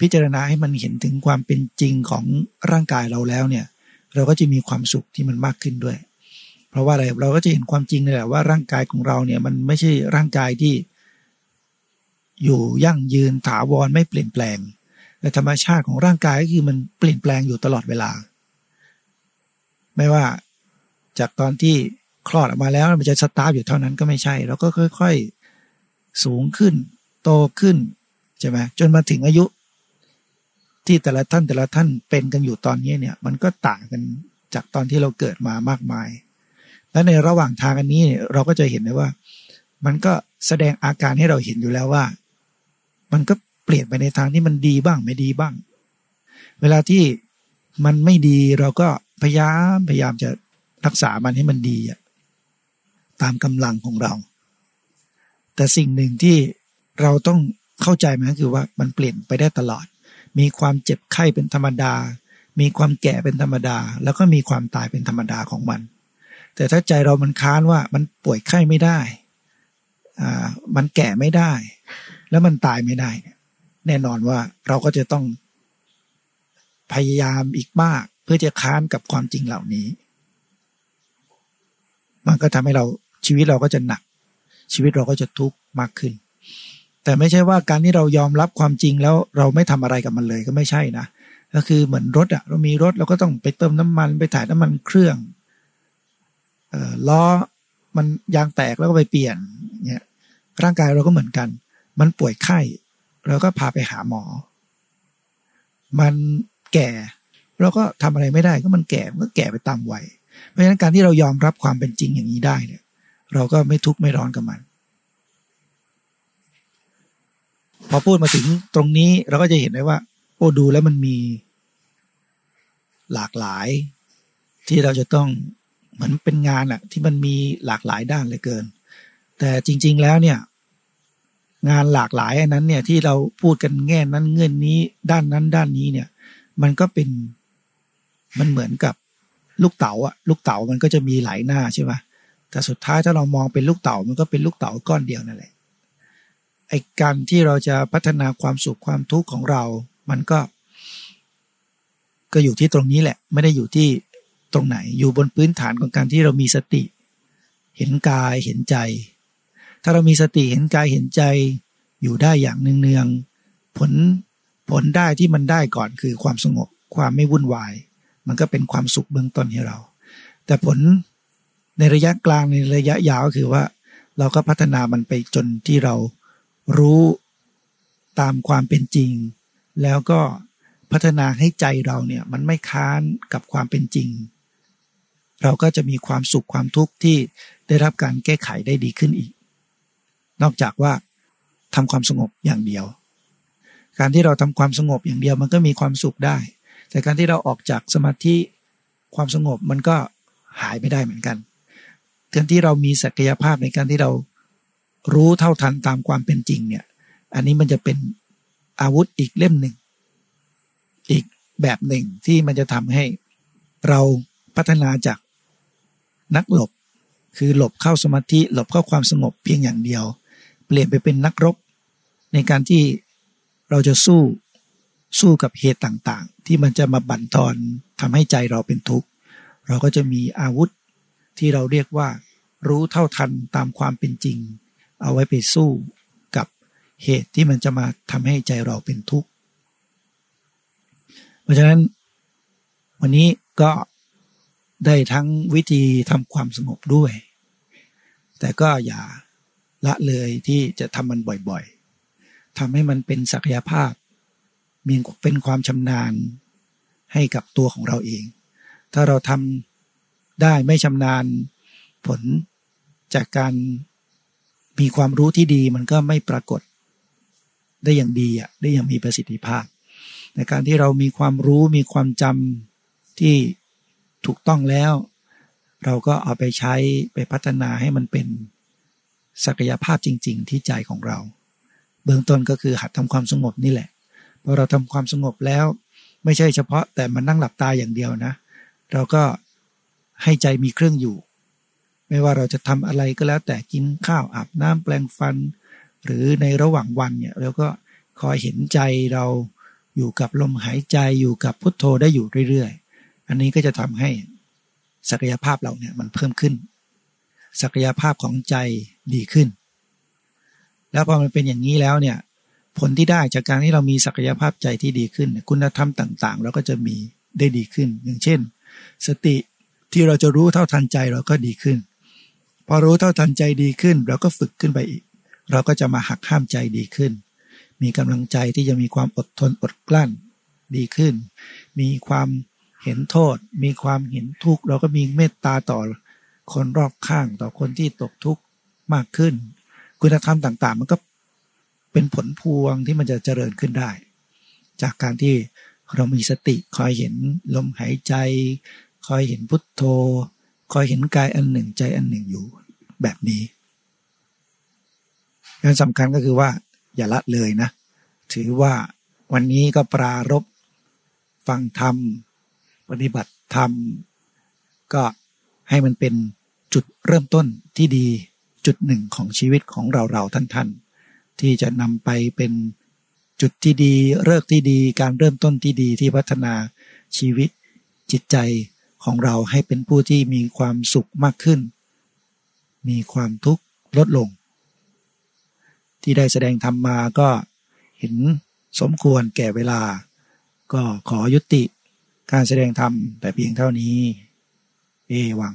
พิจารณาให้มันเห็นถึงความเป็นจริงของร่างกายเราแล้วเนี่ย เราก็จะมีความสุขที่มันมากขึ้นด้วย เพราะว่าอะไรเราก็จะเห็นความจริงเลยแหละว่าร่างกายของเราเนี่ยมันไม่ใช่ร่างกายที่ อยู่ยั่งยืนถาวรไม่เปลี่ยนแปลงแต่ธรรมชาติของร่างกายก็คือมันเปลี่ยนแปลงอยู่ตลอดเวลา ไม่ว่าจากตอนที่คลอดออกมาแล้วมันจะสตาร์ทอยู่เท่านั้นก็ไม่ใช่เราก็ค่อย ๆ สูงขึ้น โตขึ้นใช่ไหมจนมาถึงอายุ ที่แต่ละท่านแต่ละท่านเป็นกันอยู่ตอนนี้เนี่ย มันก็ต่างกันจากตอนที่เราเกิดมามากมาย และในระหว่างทางอันนี้เราก็จะเห็นได้ว่า มันก็แสดงอาการให้เราเห็นอยู่แล้วว่า มันก็เปลี่ยนไปในทางที่มันดีบ้างไม่ดีบ้าง เวลาที่มันไม่ดีเราก็พยายามพยายามจะรักษามันให้มันดีอะตามกำลังของเรา แต่สิ่งหนึ่งที่เราต้องเข้าใจมันคือว่ามันเปลี่ยนไปได้ตลอด มีความเจ็บไข้เป็นธรรมดา มีความแก่เป็นธรรมดา แล้วก็มีความตายเป็นธรรมดาของมัน แต่ถ้าใจเรามันค้านว่ามันป่วยไข้ไม่ได้ อ่า มันแก่ไม่ได้ แล้วมันตายไม่ได้แน่นอนว่าเราก็จะต้องพยายามอีกมาก เพื่อจะค้านกับความจริงเหล่านี้ มันก็ทำให้เราชีวิตเราก็จะหนัก ชีวิตเราก็จะทุกข์มากขึ้น แต่ไม่ใช่ว่าการที่เรายอมรับความจริงแล้วเราไม่ทำอะไรกับมันเลยก็ไม่ใช่นะก็คือเหมือนรถอะเรามีรถเราก็ต้องไปเติมน้ำมันไปถ่ายน้ำมันเครื่องล้อมันยางแตกแล้วก็ไปเปลี่ยนเนี่ยร่างกายเราก็เหมือนกัน มันป่วยไข้เราก็พาไปหาหมอ มันแก่เราก็ทำอะไรไม่ได้ก็มันแก่มันก็แก่ไปตามวัยเพราะฉะนั้นการที่เรายอมรับความเป็นจริงอย่างนี้ได้เนี่ย เราก็ไม่ทุกข์ไม่ร้อนกับมัน พอพูดมาถึงตรงนี้เราก็จะเห็นได้ว่า โอ้ดูแล้วมันมีหลากหลายที่เราจะต้องเหมือนเป็นงานอะที่มันมีหลากหลายด้านเลยเกิน แต่จริง ๆแล้วเนี่ย งานหลากหลายอันนั้นเนี่ยที่เราพูดกันแง่นั้นเงื่อนนี้ ด้านนั้นด้านนี้เนี่ย มันก็เป็นมันเหมือนกับลูกเต๋าอะลูกเต๋ามันก็จะมีหลายหน้าใช่ไหมแต่สุดท้ายถ้าเรามองเป็นลูกเต๋ามันก็เป็นลูกเต๋าก้อนเดียวนั่นแหละไอ้การที่เราจะพัฒนาความสุขความทุกข์ของเรา มันก็ ก็อยู่ที่ตรงนี้แหละ ไม่ได้อยู่ที่ตรงไหนอยู่บนพื้นฐานของการที่เรามีสติ เห็นกายเห็นใจ ถ้าเรามีสติเห็นกายเห็นใจอยู่ได้อย่างเนืองๆผลผลได้ที่มันได้ก่อนคือความสงบความไม่วุ่นวาย มันก็เป็นความสุขเบื้องต้นให้เรา แต่ผลในระยะกลางในระยะยาวก็คือว่า เราก็พัฒนามันไปจนที่เรารู้ตามความเป็นจริง แล้วก็พัฒนาให้ใจเราเนี่ยมันไม่ค้านกับความเป็นจริง เราก็จะมีความสุขความทุกข์ที่ได้รับการแก้ไขได้ดีขึ้นอีก นอกจากว่าทำความสงบอย่างเดียว การที่เราทำความสงบอย่างเดียวมันก็มีความสุขได้ แต่การที่เราออกจากสมาธิความสงบมันก็หายไปได้เหมือนกันการที่เรามีศักยภาพในการที่เรารู้เท่าทันตามความเป็นจริงเนี่ย อันนี้มันจะเป็นอาวุธอีกเล่มหนึ่ง อีกแบบหนึ่งที่มันจะทำให้เราพัฒนาจากนักหลบ คือหลบเข้าสมาธิหลบเข้าความสงบเพียงอย่างเดียว เปลี่ยนไปเป็นนักรบ ในการที่เราจะสู้สู้กับเหตุต่างๆ ที่มันจะมาบั่นทอนทำให้ใจเราเป็นทุกข์ เราก็จะมีอาวุธที่เราเรียกว่า รู้เท่าทันตามความเป็นจริง เอาไว้ไปสู้กับเหตุที่มันจะมาทำให้ใจเราเป็นทุกข์ เพราะฉะนั้น วันนี้ก็ได้ทั้งวิธีทำความสงบด้วย แต่ก็อย่า ละเลยที่จะทำมันบ่อยๆทำให้มันเป็นศักยภาพ มีเป็นความชำนาญให้กับตัวของเราเอง ถ้าเราทำได้ไม่ชำนาญผลจากการมีความรู้ที่ดีมันก็ไม่ปรากฏ ได้อย่างดีอะได้อย่างมีประสิทธิภาพ ในการที่เรามีความรู้มีความจำที่ถูกต้องแล้ว เราก็เอาไปใช้ไปพัฒนาให้มันเป็น ศักยภาพจริง ๆ ที่ใจของเรา เบื้องต้นก็คือหัดทำความสงบนี่แหละพอเราทำความสงบแล้ว ไม่ใช่เฉพาะแต่มานั่งหลับตาอย่างเดียวนะ เราก็ให้ใจมีเครื่องอยู่ ไม่ว่าเราจะทำอะไรก็แล้วแต่กินข้าวอาบน้ำแปลงฟัน หรือในระหว่างวันเนี่ยเราก็คอยเห็นใจเราอยู่กับลมหายใจอยู่กับพุทโธได้อยู่เรื่อยๆ อันนี้ก็จะทำให้ศักยภาพเราเนี่ยมันเพิ่มขึ้น ศักยภาพของใจดีขึ้น แล้วพอมันเป็นอย่างนี้แล้วเนี่ยผลที่ได้จากการที่เรามีศักยภาพใจที่ดีขึ้น คุณธรรมต่าง ๆ เราก็จะมีได้ดีขึ้น อย่างเช่น สติที่เราจะรู้เท่าทันใจเราก็ดีขึ้น พอรู้เท่าทันใจดีขึ้น เราก็ฝึกขึ้นไปอีก เราก็จะมาหักห้ามใจดีขึ้น มีกำลังใจที่จะมีความอดทนอดกลั้นดีขึ้น มีความเห็นโทษ มีความเห็นทุกข์เราก็มีเมตตาต่อ คนรอบข้างต่อคนที่ตกทุกข์มากขึ้น คุณธรรมต่าง ๆ มันก็เป็นผลพวงที่มันจะเจริญขึ้นได้ จากการที่เรามีสติคอยเห็นลมหายใจ คอยเห็นพุทโธ คอยเห็นกายอันหนึ่งใจอันหนึ่งอยู่แบบนี้การสำคัญก็คือว่าอย่าละเลยนะ ถือว่าวันนี้ก็ปรารบฟังธรรม ปฏิบัติธรรม ก็ให้มันเป็น จุดเริ่มต้นที่ดีจุดหนึ่งของชีวิตของเราเราท่านท่านที่จะนำไปเป็นจุดที่ดีเลิกที่ดีการเริ่มต้นที่ดีที่พัฒนาชีวิตจิตใจของเราให้เป็นผู้ที่มีความสุขมากขึ้น มีความทุกข์ลดลง ที่ได้แสดงธรรมมาก็เห็นสมควรแก่เวลา ก็ขอยุติการแสดงธรรมแต่เพียงเท่านี้ เอวัง